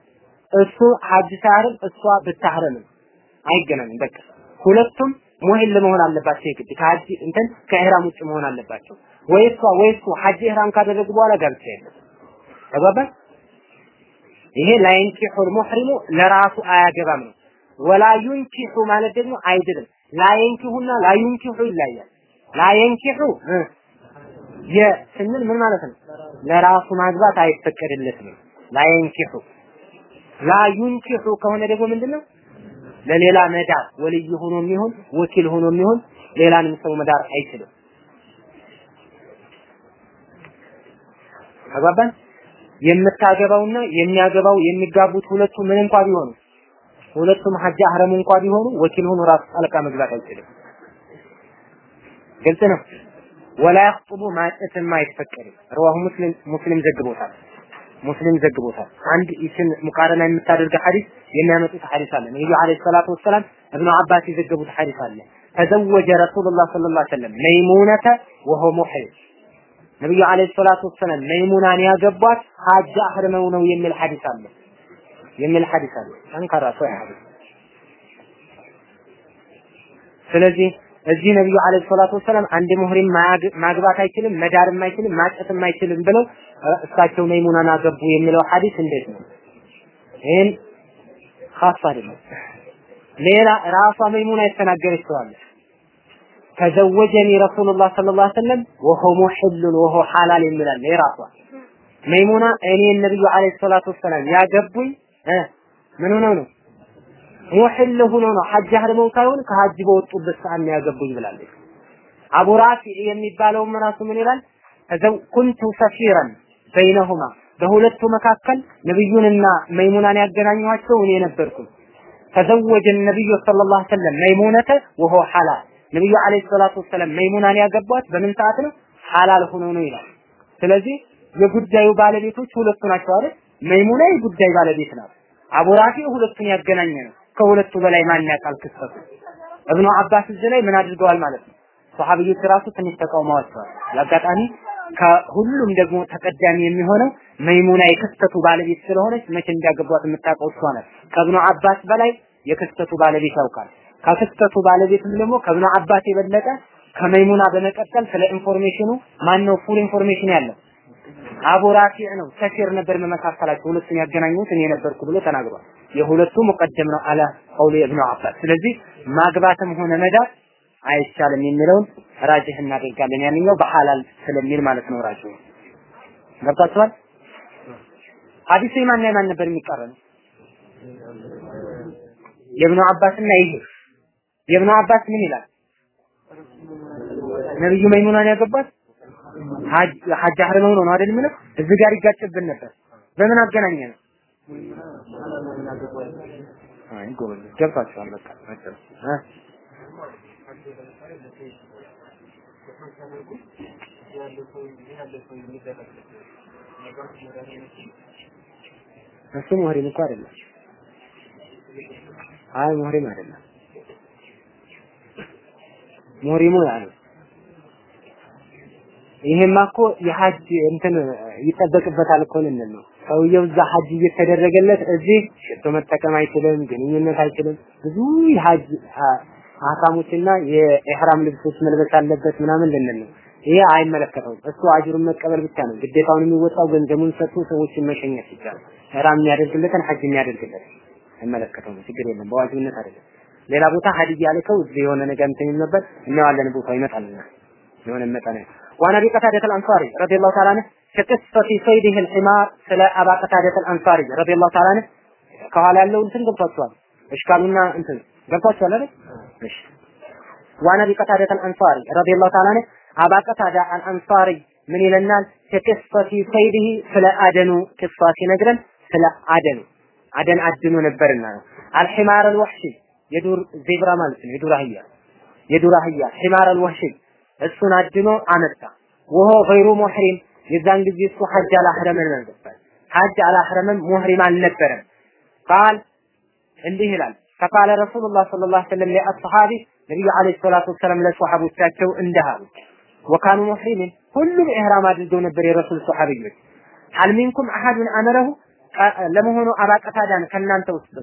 እሱ ሐጅ ሳያህርም እሷ ብታህርምም አይገናኝም። በቃ ሁለቱም ሙሂል መሆን አለባቸው። የግድ ከሐጅ እንትን ከኢህራም ውጭ መሆን አለባቸው። ወይ እሷ ወይ እሱ ሐጅ ኢህራም ካደረጉ በኋላ ጋብቻ የለም። ተግባባን? ይሄ لا ينكح المحرم ለራሱ አያገባም ነው። ولا ينكح ማለት ደግሞ አይድልም። لا ينكح ና لا ينكح ይለያል። ላየንኪሑ የስንል ምን ማለት ነው? ለራሱ ማግባት አይፈቀድለትም። ላየንኪሑ ላዩንኪሑ ከሆነ ደግሞ ምንድነው? ለሌላ መዳር ወልይ ሆኖ የሚሆን ወኪል ሆኖ የሚሆን ሌላንም ሰው መዳር አይችልም። ተግባባን? የምታገባውና የሚያገባው የሚጋቡት ሁለቱ ምን እንኳ ቢሆኑ ሁለቱም ሐጅ አህረም እንኳ ቢሆኑ ወኪል ሆኖ ራሱ ጣልቃ መግባት አይችልም። ግልጽ ነው። ወላ ያخطቡ ማጨትም አይፈቀድም። ረዋሁ ሙስሊም ሙስሊም ዘግቦታል። ሙስሊም ዘግቦታል። አንድ ይችን ሙቃረና የምታደርግ ሐዲስ የሚያመጡት ሐዲስ አለ። ነብዩ አለይሂ ሰላቱ ወሰላም እብኑ አባስ የዘገቡት ሐዲስ አለ። ተዘወጀ ረሱሉላህ ሰለላሁ ዐለይሂ ወሰለም መይሙነተ ወሆ ሙሕሪም ነብዩ አለይሂ ሰላቱ ወሰላም መይሙናን ያገቧት ሐጅ አህርመው ነው የሚል ሐዲስ አለ የሚል ሐዲስ አለ። ጠንካራ ሰው ሐዲስ ስለዚህ እዚህ ነብዩ አለይሂ ሰላቱ ወሰላም አንድ ሙህሪም ማግባት አይችልም፣ መዳርም አይችልም፣ ማጨትም አይችልም ብለው እሳቸው መይሙናን አገቡ የሚለው ሐዲስ እንዴት ነው? ይህን ኻስ አይደለም። ሌላ ራሷ መይሙና የተናገረችው አለ። ተዘወጀኒ ረሱሉላህ ሰለላሁ ዐለይሂ ወሰለም ወሆ ሙሕሉን ወሆ ሐላል የሚላል የራሷ መይሙና እኔ ነብዩ አለይሂ ሰላቱ ወሰላም ያገቡኝ ምን ሆነው ነው ሙሕል ሆኖ ነው ሐጅ አህርመው ሳይሆን ከሐጅ በወጡበት ሰዓት ነው ያገቡኝ ብላለች። አቡ ራፊዕ የሚባለውም ራሱ ምን ይላል? ተዘው ኩንቱ ሰፊረን በይነሁማ በሁለቱ መካከል ነብዩንና መይሙናን ያገናኘኋቸው እኔ ነበርኩ። ተዘወጀ ነብዩ ሰለላሁ ዐለይሂ ወሰለም መይሙነተ ወሆ ሐላል ነብዩ አለይሂ ሰላቱ ወሰለም መይሙናን ያገቧት በምን ሰዓት ነው? ሐላል ሆኖ ነው ይላል። ስለዚህ የጉዳዩ ባለቤቶች ሁለቱ ናቸው አይደል? መይሙና የጉዳይ ባለቤት ናት። አቡ ሁለቱን ያገናኘ ነው። ከሁለቱ በላይ ማን ያውቃል ክስተቱ? እብኑ አባስ እዚህ ላይ ምን አድርገዋል ማለት ነው? ሰሃቢዎች ራሱ ትንሽ ተቃውመዋቸዋል። ለአጋጣሚ ከሁሉም ደግሞ ተቀዳሚ የሚሆነው መይሙና የክስተቱ ባለቤት ስለሆነች መቼ እንዳገቧት የምታውቀው እሷ ናት። ከእብኑ አባስ በላይ የክስተቱ ባለቤት ያውቃል። ከክስተቱ ባለቤትም ደግሞ ከእብኑ አባስ የበለጠ ከመይሙና በመቀጠል ስለ information ኑ ማን ነው full information ያለው? አቡ ራፊዕ ነው። سفير ነበር መመካከላቸው ሁለቱን ያገናኙት እኔ ነበርኩ ብሎ ተናግሯል። የሁለቱ ሙቀደም ነው አለ قول ابن عباس። ስለዚህ ማግባትም ሆነ መዳር አይቻልም የሚለውን راجح እናደርጋለን። ያንኛው በሐላል ስለሚል ማለት ነው راجح ገብታችኋል። ሐዲሱ የማን የማን ነበር የሚቀረነው? የኢብኑ አባስና ይሄ የኢብኑ አባስ ምን ይላል? ነብዩ መይሙናን ያገባት ሐጅ አህርመው ነው አይደል? ምን እዚህ ጋር ይጋጭብን ነበር። በምን አገናኘ ነው? አይ ጎበዝ ገብታችኋል። በቃ እሱ ሙህሪም እኮ አይደለም። አይ ሙህሪም አይደለም። ሙህሪሙ ያ ነው። ይሄማ እኮ የሐጅ እንትን ይጠበቅበታል እኮ ልንል ነው። ሰውየው እዛ ሐጅ እየተደረገለት እዚህ ሽቶ መጠቀም አይችልም፣ ግንኙነት አይችልም። ብዙ የሐጅ አህካሞችና የኢህራም ልብሶች መልበስ አለበት ምናምን ልንል ነው። ይሄ አይመለከተውም። እሱ አጅሩን መቀበል ብቻ ነው ግዴታውን የሚወጣው ገንዘቡን ሰጥቶ ሰዎችን መሸኘት ነው። ኢህራም የሚያደርግለትን ሐጅ የሚያደርግለት አይመለከተውም። ችግር የለም። በዋጅብነት አይደለም። ሌላ ቦታ ሀዲያ ልከው እዚህ የሆነ ነገር እንትን ነበር እናየዋለን። ቦታው ይመጣልና የሆነ መጠን ዋና ቢቀታ ደተል አንሳሪ ረዲየላሁ ተዓላ ዐንሁ ከቅስፈቲ ሰይድህ ልሒማር ስለ አባ ቀታደተ አልአንሳሪ ረዲየላሁ ተዓላ አንሁ ከኋላ ያለው እንትን ገብቷቸዋል። እሽካሉና እንትን ገብቷቸዋል አይደል? እሺ ዋና ቢቀታደተ አልአንሳሪ ረዲየላሁ ተዓላ አንሁ አባ ቀታዳ አልአንሳሪ ምን ይለናል? ከቅስፈቲ ሰይድህ ስለ አደኑ ቅሷ ሲነግረን ስለ አደኑ አደን አድኖ ነበርና ነው። አልሒማር አልወሕሺ የዱር ዜብራ ማለት ነው። የዱር አህያ የዱር አህያ ሒማር አልወሕሺ እሱን አድኖ አመጣ። ወሆ ገይሩ ሙሕሪም የዛን ጊዜ እሱ ሐጅ አላህረመም ነበር። ሐጅ አላህረመም ሙህሪም አልነበረም። ቃል እንዲህ ይላል ፈቃለ ረሱሉላህ ሰለላሁ ዐለይሂ ወሰለም ለአስሐቢ ነብዩ ዐለይሂ ሰላቱ ወሰለም ለሷሐቦቻቸው እንዲህ አሉ። ወካኑ ሙሕሪሚን ሁሉም ኢህራም አድርገው ነበር የረሱል ሷሐቢዮች። ሀል ሚንኩም አሐዱን አመረሁ ለመሆኑ አባ ቀታዳን ከእናንተ ውስጥ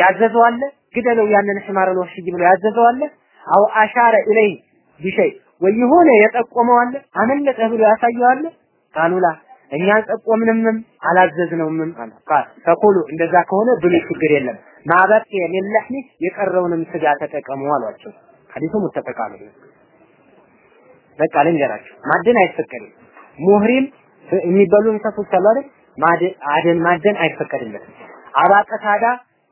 ያዘዘው አለ? ግደለው ያንን ሒማር አልወሕሺይ ብሎ ያዘዘው አለ? አው አሻረ ኢለይህ ቢሸይ ወይ የሆነ የጠቆመው አለ አመለጠ ብሎ ያሳየው አለ? ቃሉላ እኛ ጠቆምንምም አላዘዝነውምም አለ። ተቁሉ እንደዛ ከሆነ ብሉ ችግር የለም ማበቅ የሚለህኒ የቀረውንም ስጋ ተጠቀሙ አሏቸው። ሐዲሱ ሙተፈቅ አለይህ በቃ ልንገራቸው ማደን አይፈቀድም። ሙህሪም የሚበሉ እንስሶች አሉ አይደል? አደን ማደን አይፈቀድለትም። አባ ቀታዳ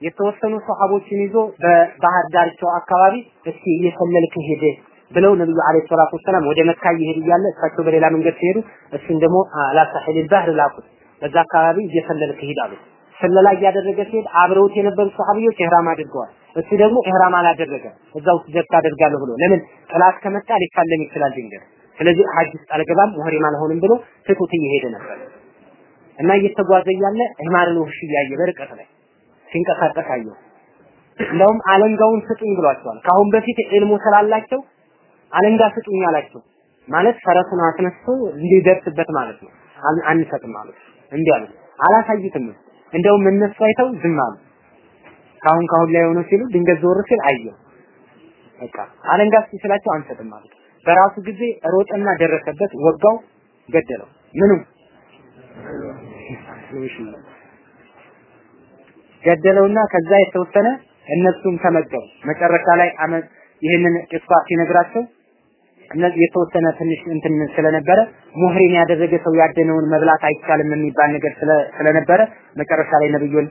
የተወሰኑ ሰሃቦችን ይዞ በባህር ዳርቻው አካባቢ እስኪ እየሰለልክ ሄደ ብለው ነብዩ አለይሂ ሰላቱ ወሰላም ወደ መካ እየሄዱ እያለ እሳቸው በሌላ መንገድ ሲሄዱ እሱን ደግሞ አላሳሂል ባህር ላኩት። በዛ አካባቢ እየሰለልክ ሂድ አሉት። ስለላ እያደረገ ሲሄድ አብረውት የነበሩ ሰሃቢዎች ኢህራም አድርገዋል። እሱ ደግሞ ኢህራም አላደረገም። እዛ ውስጥ ገብታ አደርጋለሁ ብሎ ለምን ጥላት ከመጣ ሊፋለም ይችላል ድንገት። ስለዚህ ሐጅ ውስጥ አልገባም ሙህሪም አልሆንም ብሎ ትቶት እየሄደ ነበር እና እየተጓዘ እያለ ሂማርን ውህሽ እያየ በርቀት ላይ ሲንቀሳቀስ አየው። እንደውም አለንጋውን ስጡኝ ብሏቸዋል። ከአሁን በፊት ዒልሙ ስላላቸው አለንጋ ስጡኝ አላቸው። ማለት ፈረሱን አስነስቶ እንዲደርስበት ማለት ነው። አንሰጥም ማለት እንዲህ አሉ። አላሳዩትም። እንደውም እነሱ አይተው ዝም አሉ። ካሁን ካሁን ላይ ሆኖ ሲሉ ድንገት ዞር ሲል አየው። በቃ አለንጋ ሲስላቸው አንሰጥም ማለት በራሱ ጊዜ ሮጠና ደረሰበት፣ ወጋው፣ ገደለው። ምኑ ገደለውና ከዛ የተወሰነ እነሱም ተመገቡ። መጨረሻ ላይ አመት ይህንን ቂሷ ሲነግራቸው እነዚህ የተወሰነ ትንሽ እንትን ስለነበረ ሙህሪም ያደረገ ሰው ያደነውን መብላት አይቻልም የሚባል ነገር ስለነበረ መጨረሻ ላይ ነብዩን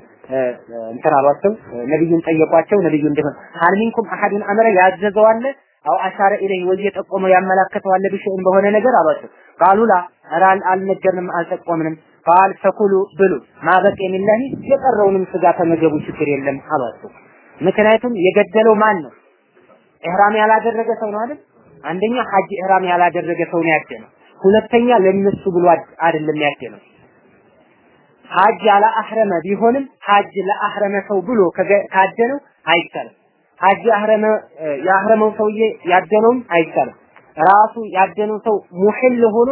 እንትን አሏቸው። ነብዩን ጠየቋቸው። ነብዩ እንደሆነ ሀል ሚንኩም አሐዱን አመረ ያዘዘው አለ አው አሻረ ኢለይ ወይ የጠቆመው ያመላከተው አለ ቢሸይን በሆነ ነገር አሏቸው። ቃሉላ ኧረ አልነገርንም አልጠቆምንም። ቃል ፈኩሉ ብሉ ማበቅ የሚላሂ የቀረውንም ስጋ ተመገቡ ችግር የለም አሏቸው። ምክንያቱም የገደለው ማን ነው? ኢህራም ያላደረገ ሰው ነው አይደል? አንደኛ ሐጅ ኢህራም ያላደረገ ሰው ነው ያደነው። ሁለተኛ ለነሱ ብሎ አይደለም ያደነው። ሐጅ ያላ አህረመ ቢሆንም ሐጅ ለአህረመ ሰው ብሎ ካደነው አይቻልም። ሐጅ አህረመ ያህረመው ሰውዬ ያደነውም አይቻልም። ራሱ ያደነው ሰው ሙሕል ሆኖ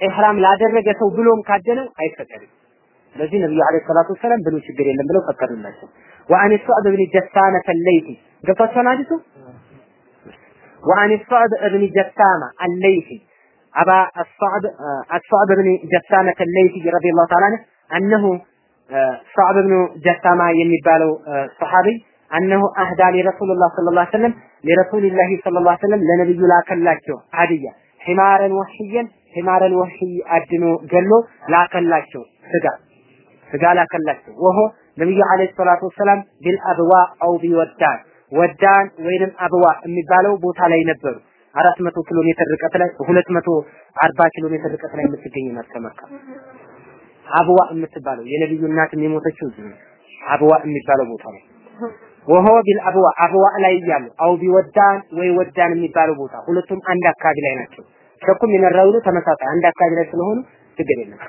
ኢህራም ላደረገ ሰው ብሎም ካደነው አይፈቀድም። ስለዚህ ነብዩ አለይሂ ሰላቱ ወሰላም ብሎ ችግር የለም ብለው ፈቀዱላቸው። ወአን ሱዕብ ብን ጀሳመ ከለይቲ ገብቷችኋል ሐዲሱ وعن الصعب بن جسامة الليثي أبا الصعب الصعب بن جسامة الليثي رضي الله تعالى عنه أنه صعب بن جسامة የሚባለው صحابي أنه أهدى لرسول الله صلى الله عليه وسلم لرسول الله صلى الله عليه وسلم ለነብዩ ላከላቸው ሀዲያ ሒማረን ወህሽየን ሒማረን ወህሽይ አድኖ ገሎ ላከላቸው ስጋ ስጋ ላከላቸው ወሆ ነብዩ አለይሂ ሰላቱ ወሰላም ቢልአብዋ አው ቢወዳን ወዳን ወይንም አብዋ የሚባለው ቦታ ላይ ነበሩ። 400 ኪሎ ሜትር ርቀት ላይ 240 ኪሎ ሜትር ርቀት ላይ የምትገኝ ናት ከመካ። አብዋ የምትባለው የነብዩ እናት የሞተችው እዚህ አብዋ የሚባለው ቦታ ላይ ወሆ ቢል አብዋ አብዋ ላይ እያሉ አው ቢወዳን ወይ ወዳን የሚባለው ቦታ ሁለቱም አንድ አካባቢ ላይ ናቸው። ሸኩም የነራውሉ ተመሳሳይ አንድ አካባቢ ላይ ስለሆኑ ችግር የለም።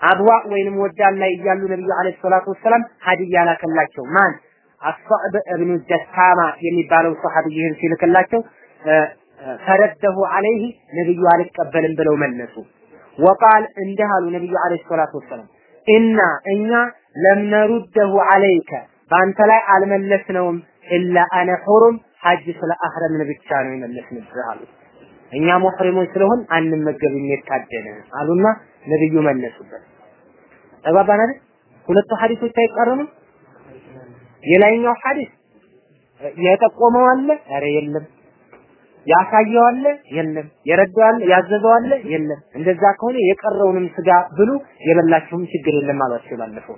አብዋ ወይንም ወዳን ላይ እያሉ ነብዩ አለይሂ ሰላቱ ወሰላም ሀዲያ ላከላቸው ማን አስዕብ እብኑ ጀሳማ የሚባለው ሰሐቢ ይህን ሲልክላቸው ፈረደሁ አለይህ ነብዩ አልቀበልም ብለው መለሱ። ወቃል እንዲህ አሉ ነብዩ አለይሂ ሰላቱ ወሰላም ኢና እኛ ለም ነሩደሁ አለይከ በአንተ ላይ አልመለስነውም ኢላ አነ ሑሩም ሐጅ ስለ አህረምን ብቻ ነው የመለስንብህ አሉ። እኛ ሙሕሪሞች ስለሆን አንመገብም የታደነ አሉና ነብዩ መለሱበት። ተባባን አይደል? ሁለቱ ሐዲሶች አይቃረኑም? የላይኛው ሐዲስ የጠቆመው አለ? ኧረ የለም። ያሳየው አለ የለም፣ የረዳው አለ ያዘዘው አለ የለም። እንደዛ ከሆነ የቀረውንም ስጋ ብሉ፣ የበላችሁም ችግር የለም አሏቸው ባለፈው።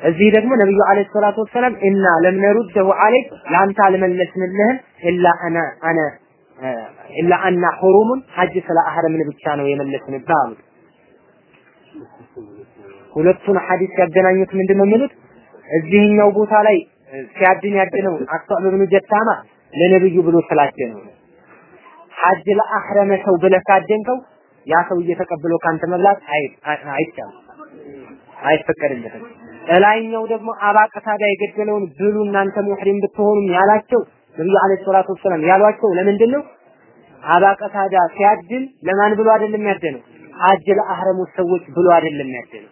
እዚህ ደግሞ ነብዩ አለይሂ ሰላቱ ወሰላም እና ለም ነሩደሁ አለይክ ለአንተ አልመለስንልህም ኢላ አና አነ ኢላ አና ሁሩሙን ሐጅ ስለ አህረምን ብቻ ነው የመለስንብህ አሉት። ሁለቱን ሐዲስ ያገናኙት ምንድነው የሚሉት? እዚህኛው ቦታ ላይ ሲያድን ያድነው አስጧብ ብኑ ጀታማ ለነብዩ ብሎ ስላደነው ሐጅ ለአህረመ ሰው ብለህ ካደንከው ያ ሰውዬ ተቀብሎ ካንተ መብላት አይቻልም፣ አይፈቀድለትም። እላይኛው ደግሞ አባቀታዳ የገደለውን ብሉ እናንተ ሙህሪም ብትሆኑም ያላቸው ነብዩ አለይሂ ሰላቱ ወሰላም ያሏቸው ለምንድን ነው? አባቀታዳ ሲያድን ለማን ብሎ አይደለም ያደነው? ሐጅ ለአህረሙ ሰዎች ብሎ አይደለም ያደነው።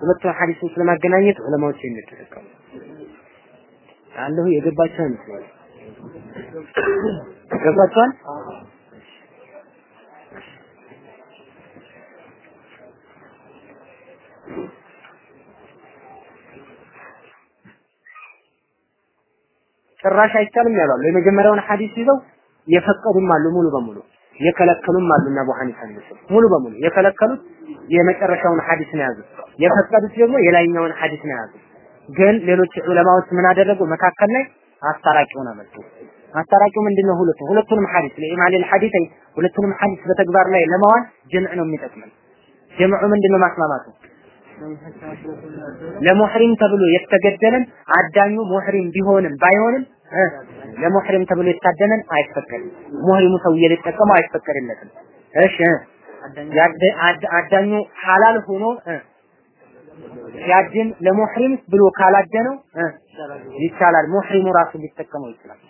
ሁለቱን ሐዲሶች ለማገናኘት ዑለማዎች የሚጠቀሙ አለሁ የገባቸው አይመስለኝም። ገባችኋል? ጭራሽ አይቻልም ያሏሉ። የመጀመሪያውን ሐዲስ ይዘው የፈቀዱም አሉ ሙሉ በሙሉ የከለከሉም አሉ እና አቡ ሐኒፋ ሙሉ በሙሉ የከለከሉት የመጨረሻውን ሐዲስ ነው ያዙት። የፈቀዱት ደግሞ የላይኛውን ሐዲስ ነው ያዙት። ግን ሌሎች ዑለማዎች ምን አደረጉ? መካከል ላይ አስታራቂውን አመጡ። አስታራቂው ምንድነው? ሁለቱ ሁለቱንም ሐዲስ ለኢማል ሐዲስ ሁለቱንም ሐዲስ በተግባር ላይ ለማዋል ጀምዕ ነው የሚጠቅመን። ጀምዑ ምንድነው ማስማማቱ? ለሙህሪም ተብሎ የተገደለን አዳኙ ሙህሪም ቢሆንም ባይሆንም ለሙህሪም ተብሎ የታደነን አይፈቀድም። ሙህሪሙ ሰውዬ ሊጠቀመው አይፈቀድለትም። እሺ አዳኙ ሐላል ሆኖ ሲያድን ለሙህሪም ብሎ ካላደነው ይቻላል። ሙህሪሙ ራሱ ሊጠቀመው ይችላል።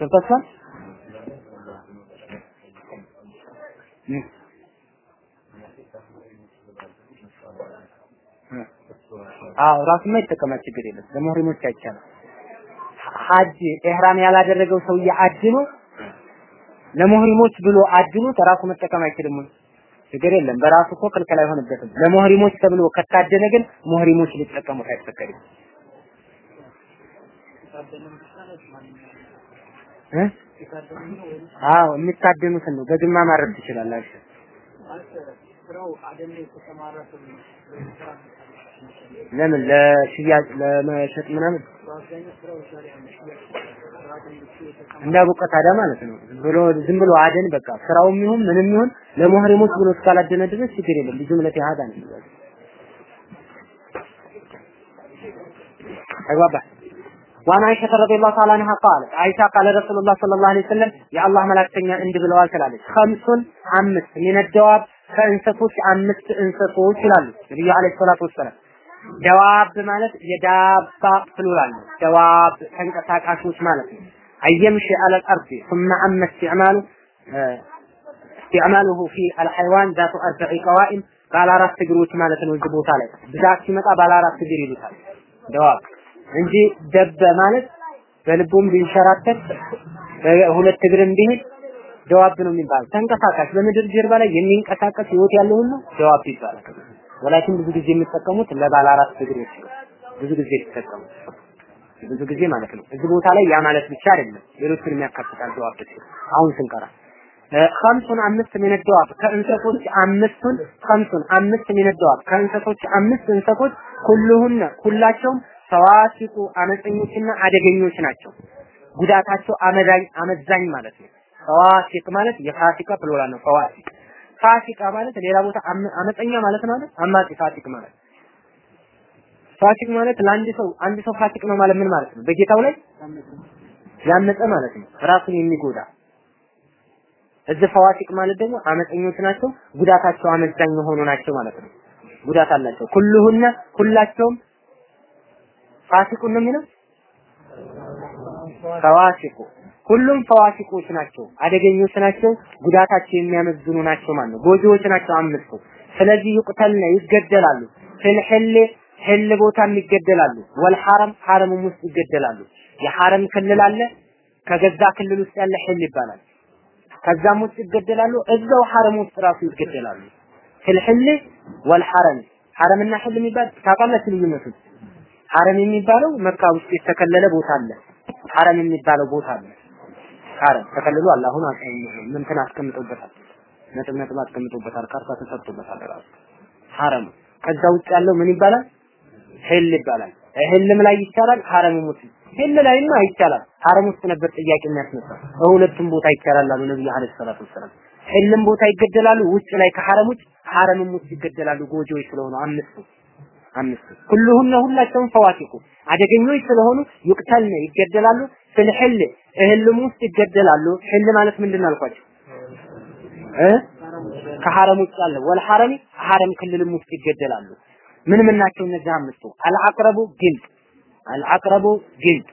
ገብታችኋል? አዎ ራሱማ ይጠቀማል፣ ችግር የለም። ለሙህሪሞች አይቻልም። ሐጅ ኢህራም ያላደረገው ሰውዬ አድኖ ለሙህሪሞች ብሎ አድኖ ራሱ መጠቀም አይችልም። ችግር የለም። በራሱ እኮ ክልክል አይሆንበትም። ለሙህሪሞች ተብሎ ከታደነ ግን ሙህሪሞች ሊጠቀሙት አይፈቀድም። አዎ የሚታደኑትን ነው። በግማ ማረድ ትችላላችሁ። ለምን ለሽያጭ ለመሸጥ ምናምን እንደ አቡ ቀታዳ ማለት ነው። ብሎ ዝም ብሎ አደን በቃ ስራውም ይሁን ምንም ይሁን ለሙህሪሞች ብሎ እስካላደነ ድረስ ችግር የለም። ልጁምለት ያሃዳ ነው። ተግባባ وعن عائشة رضي الله تعالى عنها قالت አይሻ قال رسول الله صلى الله عليه وسلم የአላህ መላእክተኛ እንዲህ ብለዋል ትላለች። خمس አምስት من الدواب ከእንሰቶች አምስት እንሰቶች ይላሉ ነብዩ ዐለይሂ ሰላቱ ወሰላም ደዋብ ማለት የዳባ ፕሉራል ነው። ደዋብ ተንቀሳቃሾች ማለት ነው። አየምሽ አለ አርድ ثم أما استعمال استعماله في الحيوان ذات أربع قوائم ባለ አራት እግሮች ማለት ነው። እዚህ ቦታ ላይ ብዛት ሲመጣ ባለ አራት እግር ይሉታል ደዋብ እንጂ ደበ ማለት በልቡም ቢንሸራተት ሁለት እግርም ቢሄድ ደዋብ ነው የሚባል ተንቀሳቃሽ በምድር ጀርባ ላይ የሚንቀሳቀስ ህይወት ያለው ሁሉ ደዋብ ይባላል። ወላኪን ብዙ ጊዜ የሚጠቀሙት ለባለ አራት እግሮች ነው። ብዙ ጊዜ የተጠቀሙት ብዙ ጊዜ ማለት ነው። እዚህ ቦታ ላይ ያ ማለት ብቻ አይደለም፣ ሌሎችንም ያካትታል። ደዋብ አሁን ስንቀራ ከምሱን አምስት ደዋብ ከእንሰቶች አምስቱን ከምሱን አምስት ደዋብ ከእንሰቶች አምስት እንሰቶች ሁሉሁነ ሁላቸውም ፈዋሲቁ አመፀኞችና አደገኞች ናቸው። ጉዳታቸው አመዛኝ አመዛኝ ማለት ነው። ፈዋሲቅ ማለት የፋሲቃ ፕሉራል ነው። ፈዋሲቅ ፋሲቃ ማለት ሌላ ቦታ አመፀኛ ማለት ነው? አማጺ ፋሲቅ ማለት ፋሲቅ ማለት ለአንድ ሰው አንድ ሰው ፋሲቅ ነው ማለት ምን ማለት ነው? በጌታው ላይ ያመፀ ማለት ነው። ራሱን የሚጎዳ እዚህ ፈዋሲቅ ማለት ደግሞ አመፀኞች ናቸው፣ ጉዳታቸው አመዛኝ የሆኑ ናቸው ማለት ነው። ጉዳት አላቸው። ኩሉሁነ ሁላቸውም ፋሲቁን ነው የሚለው ፈዋሲቁ ሁሉም ፈዋሲቆች ናቸው፣ አደገኞች ናቸው፣ ጉዳታቸው የሚያመዝኑ ናቸው ማለት ነው። ጎጂዎች ናቸው አምስቱ። ስለዚህ ይቁተልነ ይገደላሉ። ፍልሕል ሕል ቦታም ይገደላሉ። ወልሐረም ሐረምም ውስጥ ይገደላሉ። የሐረም ክልል አለ። ከገዛ ክልል ውስጥ ያለ ሕል ይባላል። ከዛም ውስጥ ይገደላሉ። እዛው ሐረም ውስጥ ራሱ ይገደላሉ። ፍልሕል ወልሐረም ሐረምና ሕል የሚባል ታውቃላችሁ ልዩነቱን? ሐረም የሚባለው መካ ውስጥ የተከለለ ቦታ አለ። ሐረም የሚባለው ቦታ አለ። ሐረም ተከልሏል። አሁን ምንትን አስቀምጦበታል። ነጥብ ነጥብ አስቀምጦበታል። ካርታ ተሰጥቶበታል ራሱ ሐረም። ከዛ ውጭ ያለው ምን ይባላል? ሂል ይባላል። ህልም ላይ ይቻላል፣ ሐረም ውስጥ ሂል ላይማ ይቻላል። ሐረም ውስጥ ነበር ጥያቄ የሚያስነሳ። በሁለቱም ቦታ ይቻላል አሉ ነብዩ አለይሂ ሰላቱ ወሰላም። ህልም ቦታ ይገደላሉ፣ ውጭ ላይ ከሐረም ውጭ ሐረምም ውስጥ ይገደላሉ። ጎጆዎች ስለሆኑ አምስቱ አምስቱ ሁሉሁም ሁላቸውም ፈዋቲቁ አደገኞች ስለሆኑ ይቅተልነ ይገደላሉ። ፍል ህል እህልም ውስጥ ይገደላሉ። ህል ማለት ምንድን አልኳቸው እ ከሐረም ውጭ ያለ ወል ሐረሚ ሐረም ክልልም ውስጥ ይገደላሉ። ምን ምን ናቸው እነዚህ አምስቱ? አልአቅረቡ ግልጥ፣ አልአቅረቡ ግልጥ፣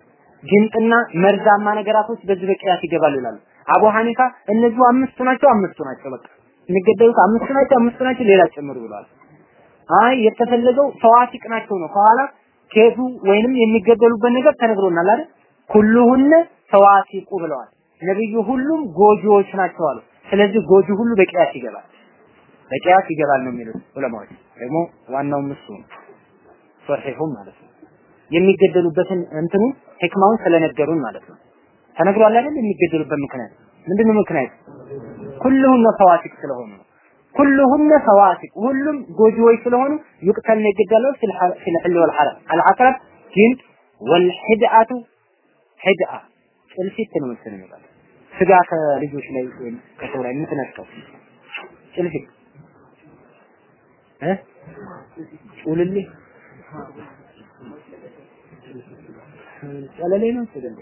ግልጥና መርዛማ ነገራቶች በዚህ በቅያስ ይገባሉ ይላሉ። አቡ ሐኒፋ እነዚህ አምስቱ ናቸው፣ አምስቱ ናቸው። በቃ የሚገደሉት አምስቱ ናቸው፣ አምስቱ ናቸው፣ ሌላ ጨምሩ ብለዋል። አይ የተፈለገው ፈዋሲቅ ናቸው ነው። ከኋላ ኬቱ ወይንም የሚገደሉበት ነገር ተነግሮናል አይደል? ኩሉሁነ ፈዋሲቁ ብለዋል ነብዩ። ሁሉም ጎጂዎች ናቸው አሉ። ስለዚህ ጎጂ ሁሉ በቅያስ ይገባል። በቂያስ ይገባል ነው የሚሉት ዑለማዎች። ደግሞ ዋናው ነው ሶሒሁም ማለት ነው። የሚገደሉበትን እንትኑ ህክማውን ስለነገሩን ማለት ነው። ተነግሯል አይደል? የሚገደሉበት ምክንያት ምንድነው? ምክንያት ኩሉሁነ ፈዋሲቅ ስለሆኑ ነው። ኩሉሁነ ፈዋሲቅ ሁሉም ጎጂዎች ስለሆኑ ይቅተልና ይገደላሉ። ፊል ሒል ወል ሐረም አልዐቅረብ ጅን ወልሂድአቱ ሂድአ ጭልፊት ነው መሰለኝ የሚባለው ስጋ ከልጆች ላይ ወይም ከሰው ላይ የምትነጥቀው ጭልፊት እ? ጩልሌ ጨለሌ ነው ጨለሌ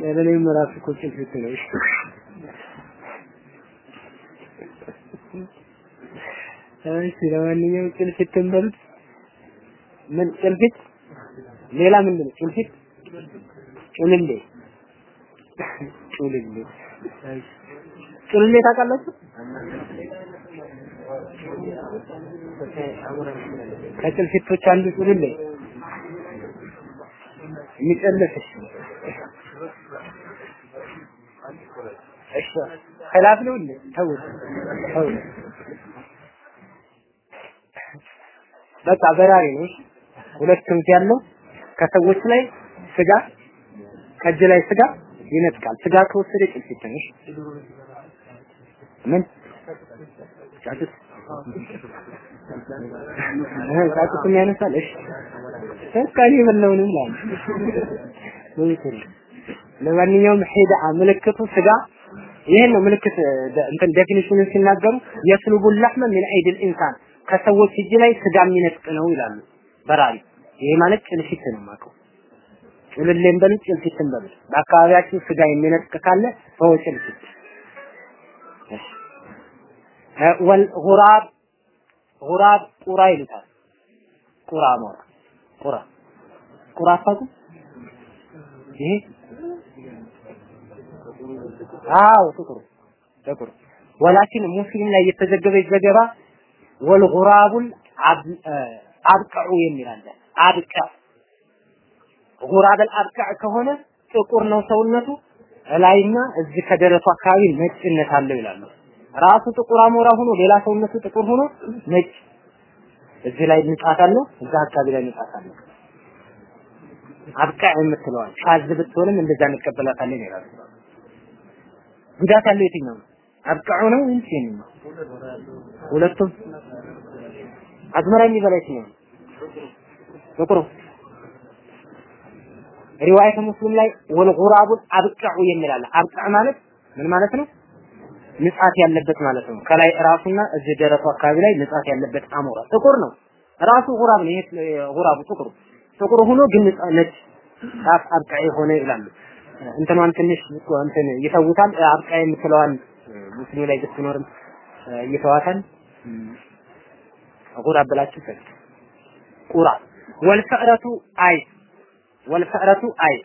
ጨለሌም ራሱ እኮ ጭልፊት ነው። እሺ ለማንኛውም ጭልፊትን በሉት። ምን ጭልፊት? ሌላ ምንድን ነው ጭልፊት? ጩልሌ ጩልሌ ጩልሌ ታውቃላችሁ? ከጭልፊቶች አንዱ ጩልሌ የሚጨልፍ እሺ ኸላፍ ነው እንዴ? ተውት ተውት። በቃ በራሪ ነው። ሁለት ክንፍ ያለው ከሰዎች ላይ ስጋ ከእጅ ላይ ስጋ ይነጥቃል። ስጋ ከወሰደ ጭልፊት ነው። ምን? ጫጩት። ያነሳል። እሺ። በቃ እኔ የበላውንም ላል ለማንኛውም ሂዳ ምልክቱ ስጋ። ይሄን ነው ምልክት እንትን ዴፊኒሽኑን ሲናገሩ የስሉቡ ለህመ ምን አይድል ኢንሳን። ከሰዎች እጅ ላይ ስጋ የሚነጥቅ ነው ይላሉ በራሪ ይሄ ማለት ጭልፊት ነው የማውቀው። ጭልሌም በሉ ጭልፊትም በሉ በአካባቢያችሁ ስጋ የሚነጥቅ ካለ ሰው ጭልፊት ወል ጉራብ ጉራብ ቁራ ይሉታል። ቁራ ሞራ ቁራ። ቁራ አታውቁም? ይሄ? አዎ ጥቁሩ ጥቁሩ ወላኪን ሙስሊም ላይ የተዘገበች ዘገባ ወልጉራቡል አብቀዑ የሚል አለ አብቀ ጉራበል አብቀዕ ከሆነ ጥቁር ነው ሰውነቱ እላይና እዚህ ከደረቱ አካባቢ ነጭነት አለው ይላሉ። ራሱ ጥቁር አሞራ ሆኖ ሌላ ሰውነቱ ጥቁር ሆኖ ነጭ እዚህ ላይ ንጣት አለው፣ እዛ አካባቢ ላይ ንጣት አለው። አብቃ የምትለዋል ሻዝ ብትሆንም እንደዛ እንቀበላታለን ይላሉ። ጉዳት ያለው የትኛው ነው? አብቃዑ ነው ወይስ የትኛው? ሁለቱም አዝመራ የሚበላ የትኛው ነው? ጥቁሩ ሪዋየተ ሙስሊም ላይ ወልጉራቡን አብቃዑ የሚላል አብቃዕ ማለት ምን ማለት ነው? ንጻት ያለበት ማለት ነው። ከላይ ራሱና እዚህ ደረቱ አካባቢ ላይ ንጻት ያለበት አሞራ ጥቁር ነው። ራሱ ጉራብ ነው። ይሄ ጉራቡ ጥቁር ጥቁር ሆኖ ግን ነጭ ጫፍ አብቃይ ሆነ ይላሉ። እንትኗን ትንሽ እንትን ይተውታል። አብቃይ የምትለዋን ሙስሊም ላይ ብትኖርም ይተዋታል። ጉራብ ብላችሁ ቁራ ወልፈዕረቱ አይጥ ወልፈዕረቱ አይጥ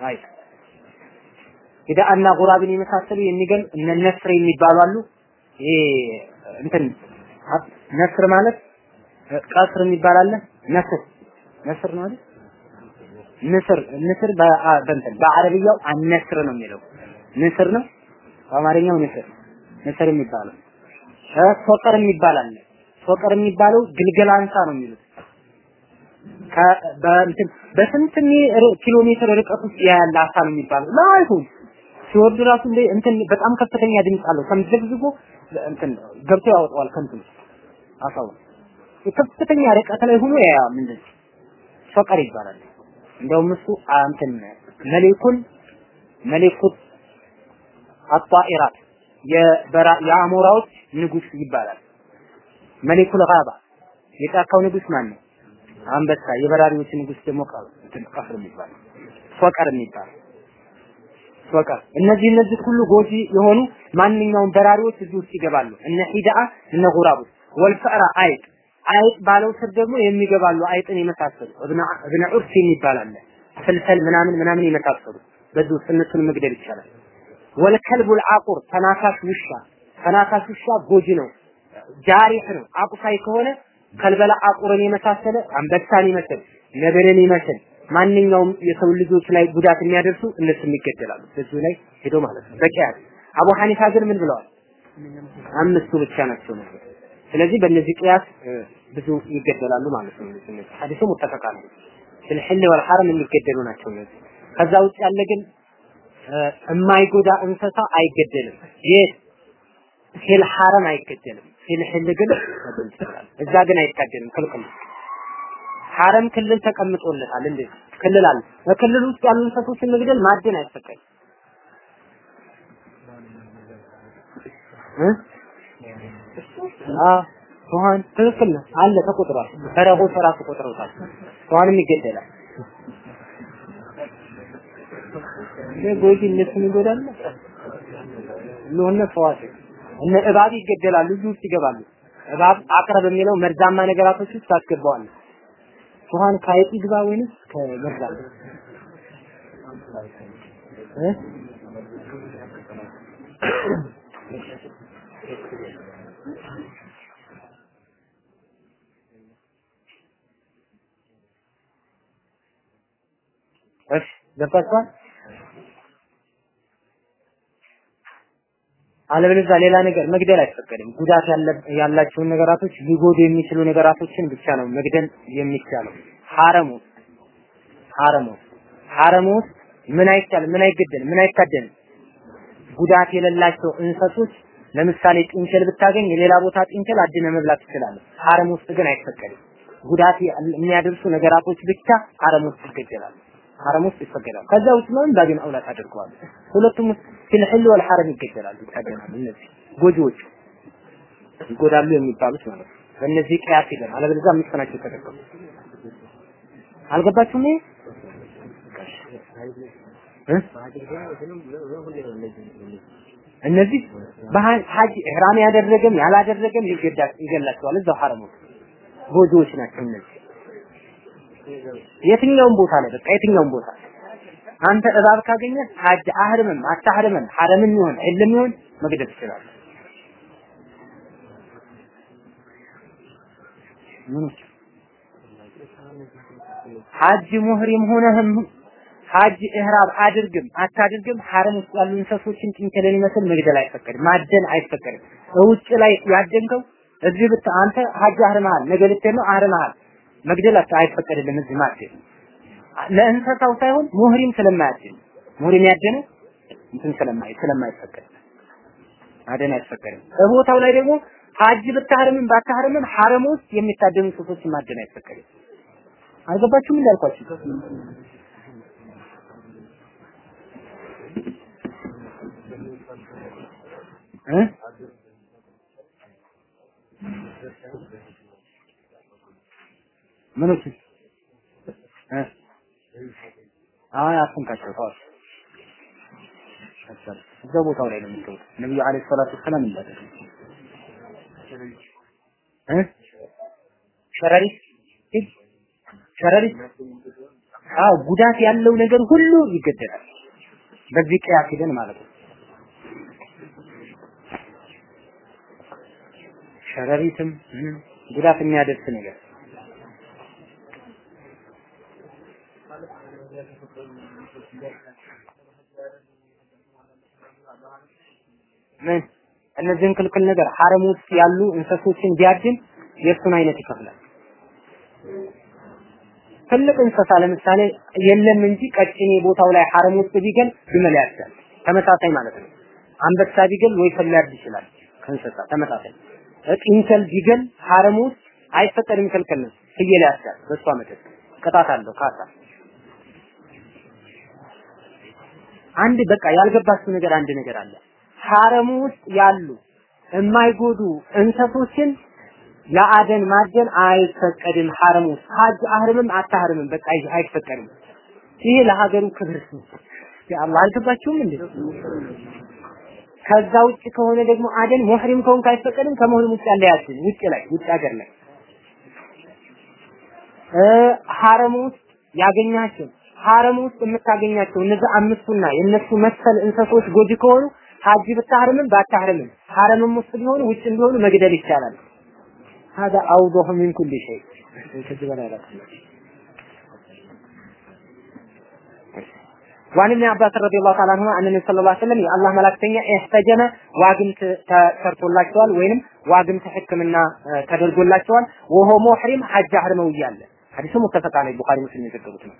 አይጥ ኢዳ እና ጉራብን የመሳሰሉ የሚገል እነ ነስር የሚባሉ አሉ። ይሄ እንትን ነስር ማለት ቀስር የሚባል አለ። ነስር ነስር ነው አይደል? ንስር ንስር በእንትን በአረብያው አነስር ነው የሚለው ንስር ነው። በአማርኛው ንስር ንስር የሚባለው ሶቀር የሚባል አለ። ሶቀር የሚባለው ግልገል አንሳ ነው የሚሉት በስንት ኪሎ ሜትር ርቀት ውስጥ ያለ አሳ ነው የሚባለው? ላይሁን ሲወርድ ራሱ እንደ እንትን በጣም ከፍተኛ ድምፅ አለው። ከምዘግዝጎ እንትን ገብቶ ያወጣዋል ከንትን አሳው። ከፍተኛ ርቀት ላይ ሆኖ ያ ምንድን ሶቀር ይባላል። እንደውም እሱ እንትን መሌኩን መሌኩት አጣኢራት የአሞራዎች ንጉስ ይባላል። መሌኩል ጋባ የጫካው ንጉስ ማን ነው አንበሳ የበራሪዎች ንጉስ ደግሞ ቀፍር የሚባል ሶቀር የሚባል ሶቀር። እነዚህ እነዚህ ሁሉ ጎጂ የሆኑ ማንኛውም በራሪዎች እዚህ ውስጥ ይገባሉ። እነ حدأة እነ غراب والفأرة አይጥ። አይጥ ባለው ስር ደግሞ የሚገባሉ አይጥን የመሳሰሉ። ابن ابن عرس የሚባል አለ። ፍልፈል ምናምን ምናምን የመሳሰሉ። በዚህ ውስጥ እነሱን መግደል ይቻላል። والكلب العقور ተናካሽ ውሻ። ተናካሽ ውሻ ጎጂ ነው جارح ነው። አቁሳይ ከሆነ ከልበላ አቁርን የመሳሰለ አንበሳን ይመስል ነብርን ይመስል ማንኛውም የሰው ልጆች ላይ ጉዳት የሚያደርሱ እነሱም ይገደላሉ። በዚሁ ላይ ሄዶ ማለት ነው። በቂያት አቡ ሐኒፋ ግን ምን ብለዋል? አምስቱ ብቻ ናቸው ነው። ስለዚህ በእነዚህ ቅያስ ብዙ ይገደላሉ ማለት ነው። ሐዲሱ ሙተፈቃ ነው። ፊልሕል ወልሐረም የሚገደሉ ናቸው እነዚህ። ከዛ ውጭ ያለ ግን የማይጎዳ እንስሳ አይገደልም። የት ፊል ሐረም አይገደልም። ፊል ሕል ግን እዛ ግን አይታደልም፣ ክልክል ሐረም ክልል ተቀምጦለታል። እንዴት ክልል አለ። በክልል ውስጥ ያሉ እንስሶችን መግደል ማደን አይፈቀድም። እ አዎ ውሃን ትክክል አለ ተቆጥሯል። ፈረሆች ራሱ ቆጥረውታል። ውሃንም ይገደላል። ጎጂ እነሱን ይጎዳል። ለሆነ ፈዋሽ እነ እባብ ይገደላሉ፣ እዚህ ውስጥ ይገባሉ። እባብ አቅረብ የሚለው መርዛማ ነገራቶች ውስጥ ታስገባዋለህ። ውሃን ከአይጥ ይግባ ወይንስ ከመርዛማ እሺ ገባችኋል? አለበለዚያ ሌላ ነገር መግደል አይፈቀድም። ጉዳት ያላቸውን ነገራቶች ሊጎዱ የሚችሉ ነገራቶችን ብቻ ነው መግደል የሚቻለው። ሐረሙ ሐረሙ ሐረሙ ምን አይቻልም፣ ምን አይገደልም፣ ምን አይታደንም። ጉዳት የሌላቸው እንሰሶች ለምሳሌ ጥንቸል ብታገኝ የሌላ ቦታ ጥንቸል አድነ መብላት ትችላለህ። ሐረም ውስጥ ግን አይፈቀድም። ጉዳት የሚያደርሱ ነገራቶች ብቻ ሐረም ውስጥ ይገደላሉ። ሐረም ውስጥ ይፈቀዳል። ከዛ ውጭ ነው ባቢን አውላት አድርገዋል። ሁለቱም ፊል ሒል ወል ሐረም እነዚህ ጎጂዎች ይጎዳሉ የሚባሉት ማለት ነው። በእነዚህ ቅያስ ይላል። አለበለዚያ አምስት ናቸው አልገባችሁም? እነዚህ በሐጅ ኢህራም ያደረገም ያላደረገም ይገላቸዋል እዛው ሐረም ውስጥ ጎጂዎች ናቸው እነዚህ የትኛውም ቦታ ላይ በቃ የትኛውም ቦታ አንተ እባብ ካገኘ ሐጅ አህርምም አታህርምም ሐረምም ይሁን ዕልም ይሁን መግደል ትችላለህ። ሐጅ ሙህሪም ሆነህም ሐጅ ኢህራም አድርግም አታድርግም ሐረም ውስጥ ያሉ እንስሶችን ጥንቸልን ይመስል መግደል አይፈቀድም፣ ማደን አይፈቀድም። በውጭ ላይ ያደንከው እዚህ ብታ አንተ ሐጅ አህርመሃል፣ ነገ ነው አህርመሃል መግደል አይፈቀድልም። እዚህ ማደን ለእንስሳው ሳይሆን ሙህሪም ስለማያድን ሙህሪም ያደነ እንትን ስለማይ ስለማይፈቀድ ማደን አይፈቀድም። በቦታው ላይ ደግሞ ሐጅ ብታህርምም ባታህርምም ሐረም ውስጥ የሚታደኑ እንስሶችን ማደን አይፈቀድም። አልገባችሁም እንዳልኳችሁ እ ምኖች እ? አይ አትንካቸው። ተዋል እዛው ቦታው ላይ ነው የሚገቡት ነብዩ አለይሂ ሰላቱ ወሰላም እንዳደረጉ እ? ሸረሪት? ሸረሪት? አዎ ጉዳት ያለው ነገር ሁሉ ይገደላል። በዚህ ቅያስ ሂደን ማለት ነው። ሸረሪትም ጉዳት የሚያደርስ ነገር ምን እነዚህን ክልክል ነገር ሐረም ውስጥ ያሉ እንስሶችን ቢያድን የእሱን አይነት ይከፍላል። ትልቅ እንስሳ ለምሳሌ የለም እንጂ ቀጭኔ ቦታው ላይ ሐረም ውስጥ ቢገል ግመል ተመሳሳይ ማለት ነው። አንበሳ ቢገል ወይ ሊያርድ ይችላል ከእንስሳ ተመሳሳይ። ጥንቸል ቢገል ሐረም ውስጥ አይፈቀድም፣ ክልክል ነው። ፍየል ያርዳል። በሷ መጠጥ ቅጣት አለው ካሳ። አንድ በቃ ያልገባችሁ ነገር አንድ ነገር አለ። ሐረሙ ውስጥ ያሉ የማይጎዱ እንሰሶችን ለአደን ማደን አይፈቀድም። ሐረም ውስጥ አህርምም አታህርምም በቃ አይፈቀድም። ይሄ ለሀገሩ ክብር ነው። የአላህ አልገባችሁም እንዴ? ከዛ ውጭ ከሆነ ደግሞ አደን ሙህሪም ከሆንክ አይፈቀድም። ከሙህሪም ውጭ ያለ ያችን ውጭ ላይ ውጭ ሀገር ላይ እ ሐረም ውስጥ ያገኛቸው ሐረም ውስጥ የምታገኛቸው እነዚህ አምስቱና የነሱ መሰል እንሰሶች ጎጂ ከሆኑ ሀጅ ብታህርምም ባታህርምም ሐረምም ውስጥ ቢሆኑ ውጭ ቢሆኑ መግደል ይቻላል። هذا أوضح من كل شيء ከዚህ በላይ وعن ابن عباس رضي الله تعالى عنهما أن النبي صلى الله عليه وسلم የአላህ መላእክተኛ እህተጀመ ዋግምት ተሰርቶላቸዋል ወይንም ዋግምት ሕክምና ተደርጎላቸዋል ወሆ ሙሕሪም ሐጅ አህርመው እያለ ሐዲሱ ሙተፈቅ ዐለይህ ቡኻሪ ሙስሊም የዘገቡት ነው።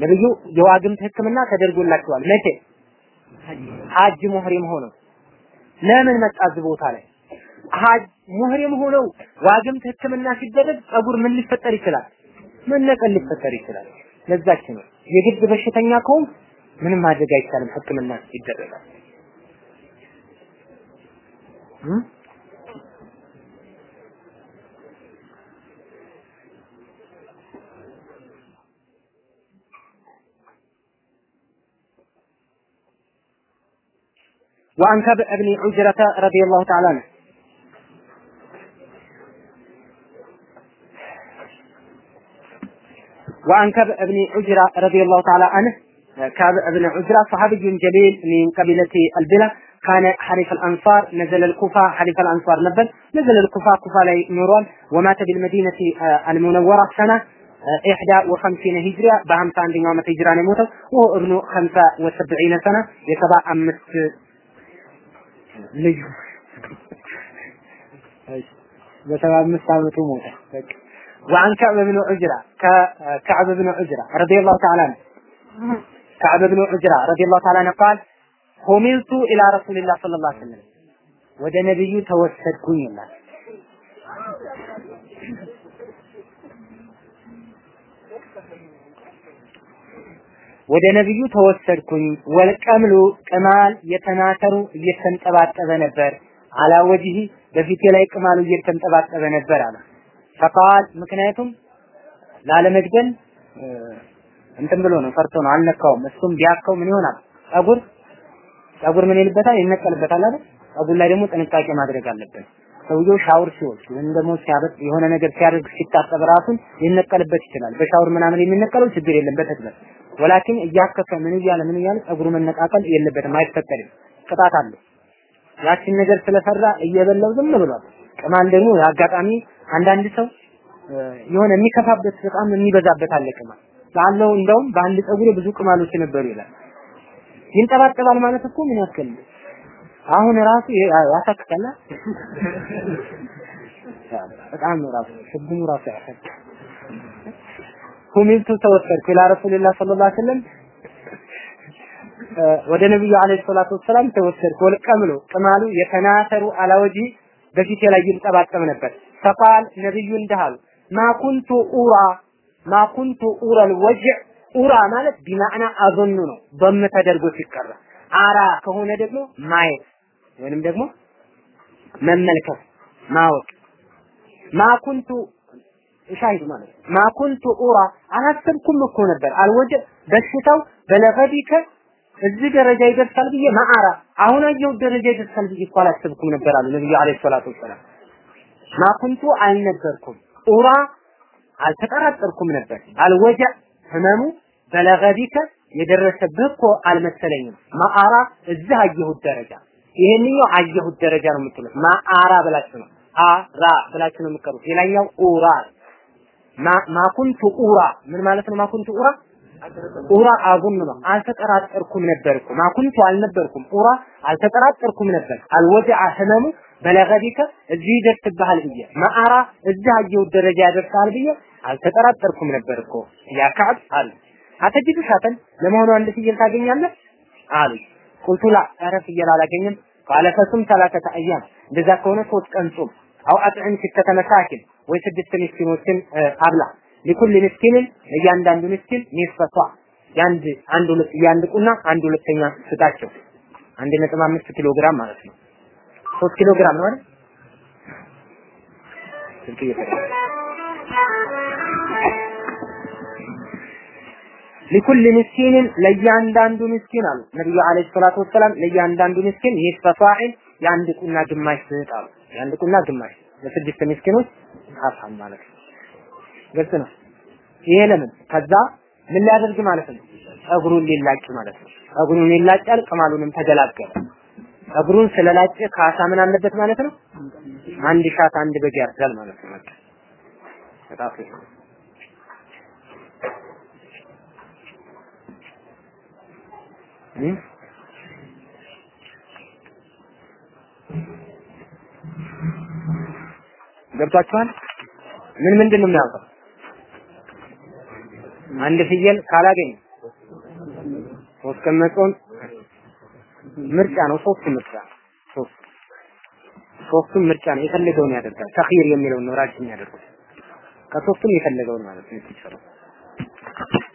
ነብዩ የዋግምት ሕክምና ተደርጎላቸዋል። መቼ ሐጅ ሙህሪም ሆነው ለምን መጣ እዚህ ቦታ ላይ ሐጅ ሙህሪም ሆነው ዋግምት ሕክምና ሲደረግ ጸጉር ምን ሊፈጠር ይችላል? መነቀል ሊፈጠር ይችላል። ለዛች ነው የግድ በሽተኛ ከሆን ምንም ማድረግ አይቻልም፣ ሕክምና ይደረጋል። وعن كعب بن عجرة رضي الله تعالى عنه. وعن كعب بن عجرة رضي الله تعالى عنه. كعب بن عجرة صحابي جليل من قبيلة البلة. كان حريف الأنصار نزل الكوفة حريف الأنصار نبل. نزل الكوفة كوفة لي نوران ومات بالمدينة المنورة سنة إحدى وخمسين هجرة بهم كان دينام هجرة نموته وهو ابن خمسة وسبعين سنة يتبع أمس ልዩ በሰባ አምስት ዓመቱ ሞተ። وعن كعب بن عجرة كعب بن عجرة رضي الله تعالى عنه كعب بن عجرة رضي الله تعالى عنه قال حملت إلى رسول الله صلى الله عليه وسلم ወደ ነብዩ ተወሰድኩኝ ይላል። ወደ ነብዩ ተወሰድኩኝ። ወልቀምሉ ቅማል የተናተሩ እየተንጠባጠበ ነበር። አላ ወጅሂ በፊቴ ላይ ቅማሉ እየተንጠባጠበ ነበር አለ። ፈቃል ምክንያቱም ላለመግደል እንትን ብሎ ነው ፈርቶ ነው አልነካውም። እሱም ቢያከው ምን ይሆናል? ጸጉር ጸጉር ምን ይልበታል? ይነቀልበታል አይደል? ጸጉር ላይ ደግሞ ጥንቃቄ ማድረግ አለብን። ሰውየው ሻወር ሲወስድ ወይም ደግሞ ሲያበጥ የሆነ ነገር ሲያደርግ ሲታጠብ ራሱን ሊነቀልበት ይችላል። በሻወር ምናምን የሚነቀለው ችግር የለም በተክለ ወላኪን እያከከ ምን እያለ ምን እያለ ጸጉሩ መነቃቀል የለበትም፣ አይፈቀድም። ቅጣት አለ። ያችን ነገር ስለሰራ እየበላው ዝም ብሏል። ቅማል ደግሞ አጋጣሚ አንዳንድ ሰው የሆነ የሚከፋበት በጣም የሚበዛበት አለ ቅማል ላለው እንደውም በአንድ ጸጉሬ ብዙ ቅማሎች ነበሩ ይላል። ይንጠባጠባል ማለት እኮ ምን ያክል አሁን ራሱ ያሳክካል። በጣም ራሱ ህግሙ ራሱ ያሳክ ሁሚልቱ ተወሰድኩ ኢላ ረሱልላህ ሰለላሁ ዐለይሂ ወደ ነብዩ አለይሂ ሰላቱ ወሰላም ተወሰድኩ። ወልቀምሉ ቅማሉ የተናተሩ አላወጂ በፊቴ ላይ ይንጠባጠብ ነበር። ፈቃል ነብዩ እንዲህ አሉ ማኩንቱ ኡራ ማኩንቱ ኡረል ወጅዕ ኡራ ማለት ቢማዕና አዞኑ ነው። በም ተደርጎ ሲቀራ አራ ከሆነ ደግሞ ማየት ወይንም ደግሞ መመልከት ማወቅ ማኩንቱ ሻሂድ ማለት ማኩንቱ ኡራ አላሰብኩም እኮ ነበር። አልወጀ በሽታው በለገዲከ እዚህ ደረጃ ይደርሳል ብዬ ማአራ አሁን አየሁት ደረጃ ይደርሳል ብዬ እኮ አላሰብኩም ነበር አሉ ነብዩ አለይሂ ሰላቱ ወሰላም። ማኩንቱ አልነበርኩም ኡራ አልተጠራጠርኩም ነበር። አልወጀ ህመሙ በለገዲከ የደረሰብህ እኮ አልመሰለኝም። ማአራ እዚህ አየሁት ደረጃ። ይሄንኛው አየሁት ደረጃ ነው የምትሉት። ማአራ ብላችሁ ነው። አራ ብላችሁ ነው የምትቀሩት። ሌላኛው ኡራ ማኩንቱ ኡራ ምን ማለት ነው? ማኩንቱ ኡራ ኡራ አጉን ነው። አልተጠራጠርኩም ነበርኩ። ማኩንቱ አልነበርኩም። ኡራ አልተጠራጠርኩም ነበር። አልወጃ ህመሙ በለገዲከ እዚህ ይደርስብሃል ብዬ ማአራ እዚህ አየሁት ደረጃ ያደርሳል ብዬ አልተጠራጠርኩም ነበር እኮ። ያ አሉ። አተጅዱ ሻተን ለመሆኑ አንድ ፍየል ታገኛለህ? አሉ። ቁልቱ ኧረ ፍየል አላገኝም ቃለ ፈሱም ሰላሰተ አያም እንደዛ ከሆነ ሶስት ቀን ጾም አው አጥዕም ሲተተ መሳኪን ወይ ስድስት ምስኪኖችን አብላ። ሊኩል ምስኪንን ለእያንዳንዱ ምስኪን ኒስፈቷ። የአንድ አንድ ሁለት የአንድ ቁና አንድ ሁለተኛ ስጣቸው። አንድ ነጥብ አምስት ኪሎ ግራም ማለት ነው። ሶስት ኪሎ ግራም ነው አይደል? እየተደረገ ሊኩል ምስኪንን ለእያንዳንዱ ምስኪን አሉ። ነብዩ አለይሂ ሰላቱ ወሰላም ለእያንዳንዱ ምስኪን ኒስፈ ሷዕን የአንድ ቁና ግማሽ ስጥ አሉ። ቁና ግማሽ ለስድስት ምስኪኖች ሀሳብ ማለት ነው። ግልጽ ነው። ይሄ ለምን? ከዛ ምን ሊያደርግ ማለት ነው? ጸጉሩን ሊላጭ ማለት ነው። ጸጉሩን ይላጫል ቅማሉንም ተገላገለ። ጸጉሩን ስለላጨ ካሳ ምን አለበት ማለት ነው? አንድ ሻት አንድ በግ ያርዳል ማለት ነው። በጣም ገብቷችኋል? ምን ምንድን ነው የሚያውቀው? አንድ ፍየል ካላገኘ ሶስት ቀን ምርጫ ነው። ሶስት ምርጫ ሶስት ሶስቱም ምርጫ ነው። የፈለገውን ያደርጋል። ተኽይር የሚለውን ነው ራጅ የሚያደርጉት ከሶስቱም የፈለገውን ማለት ነው።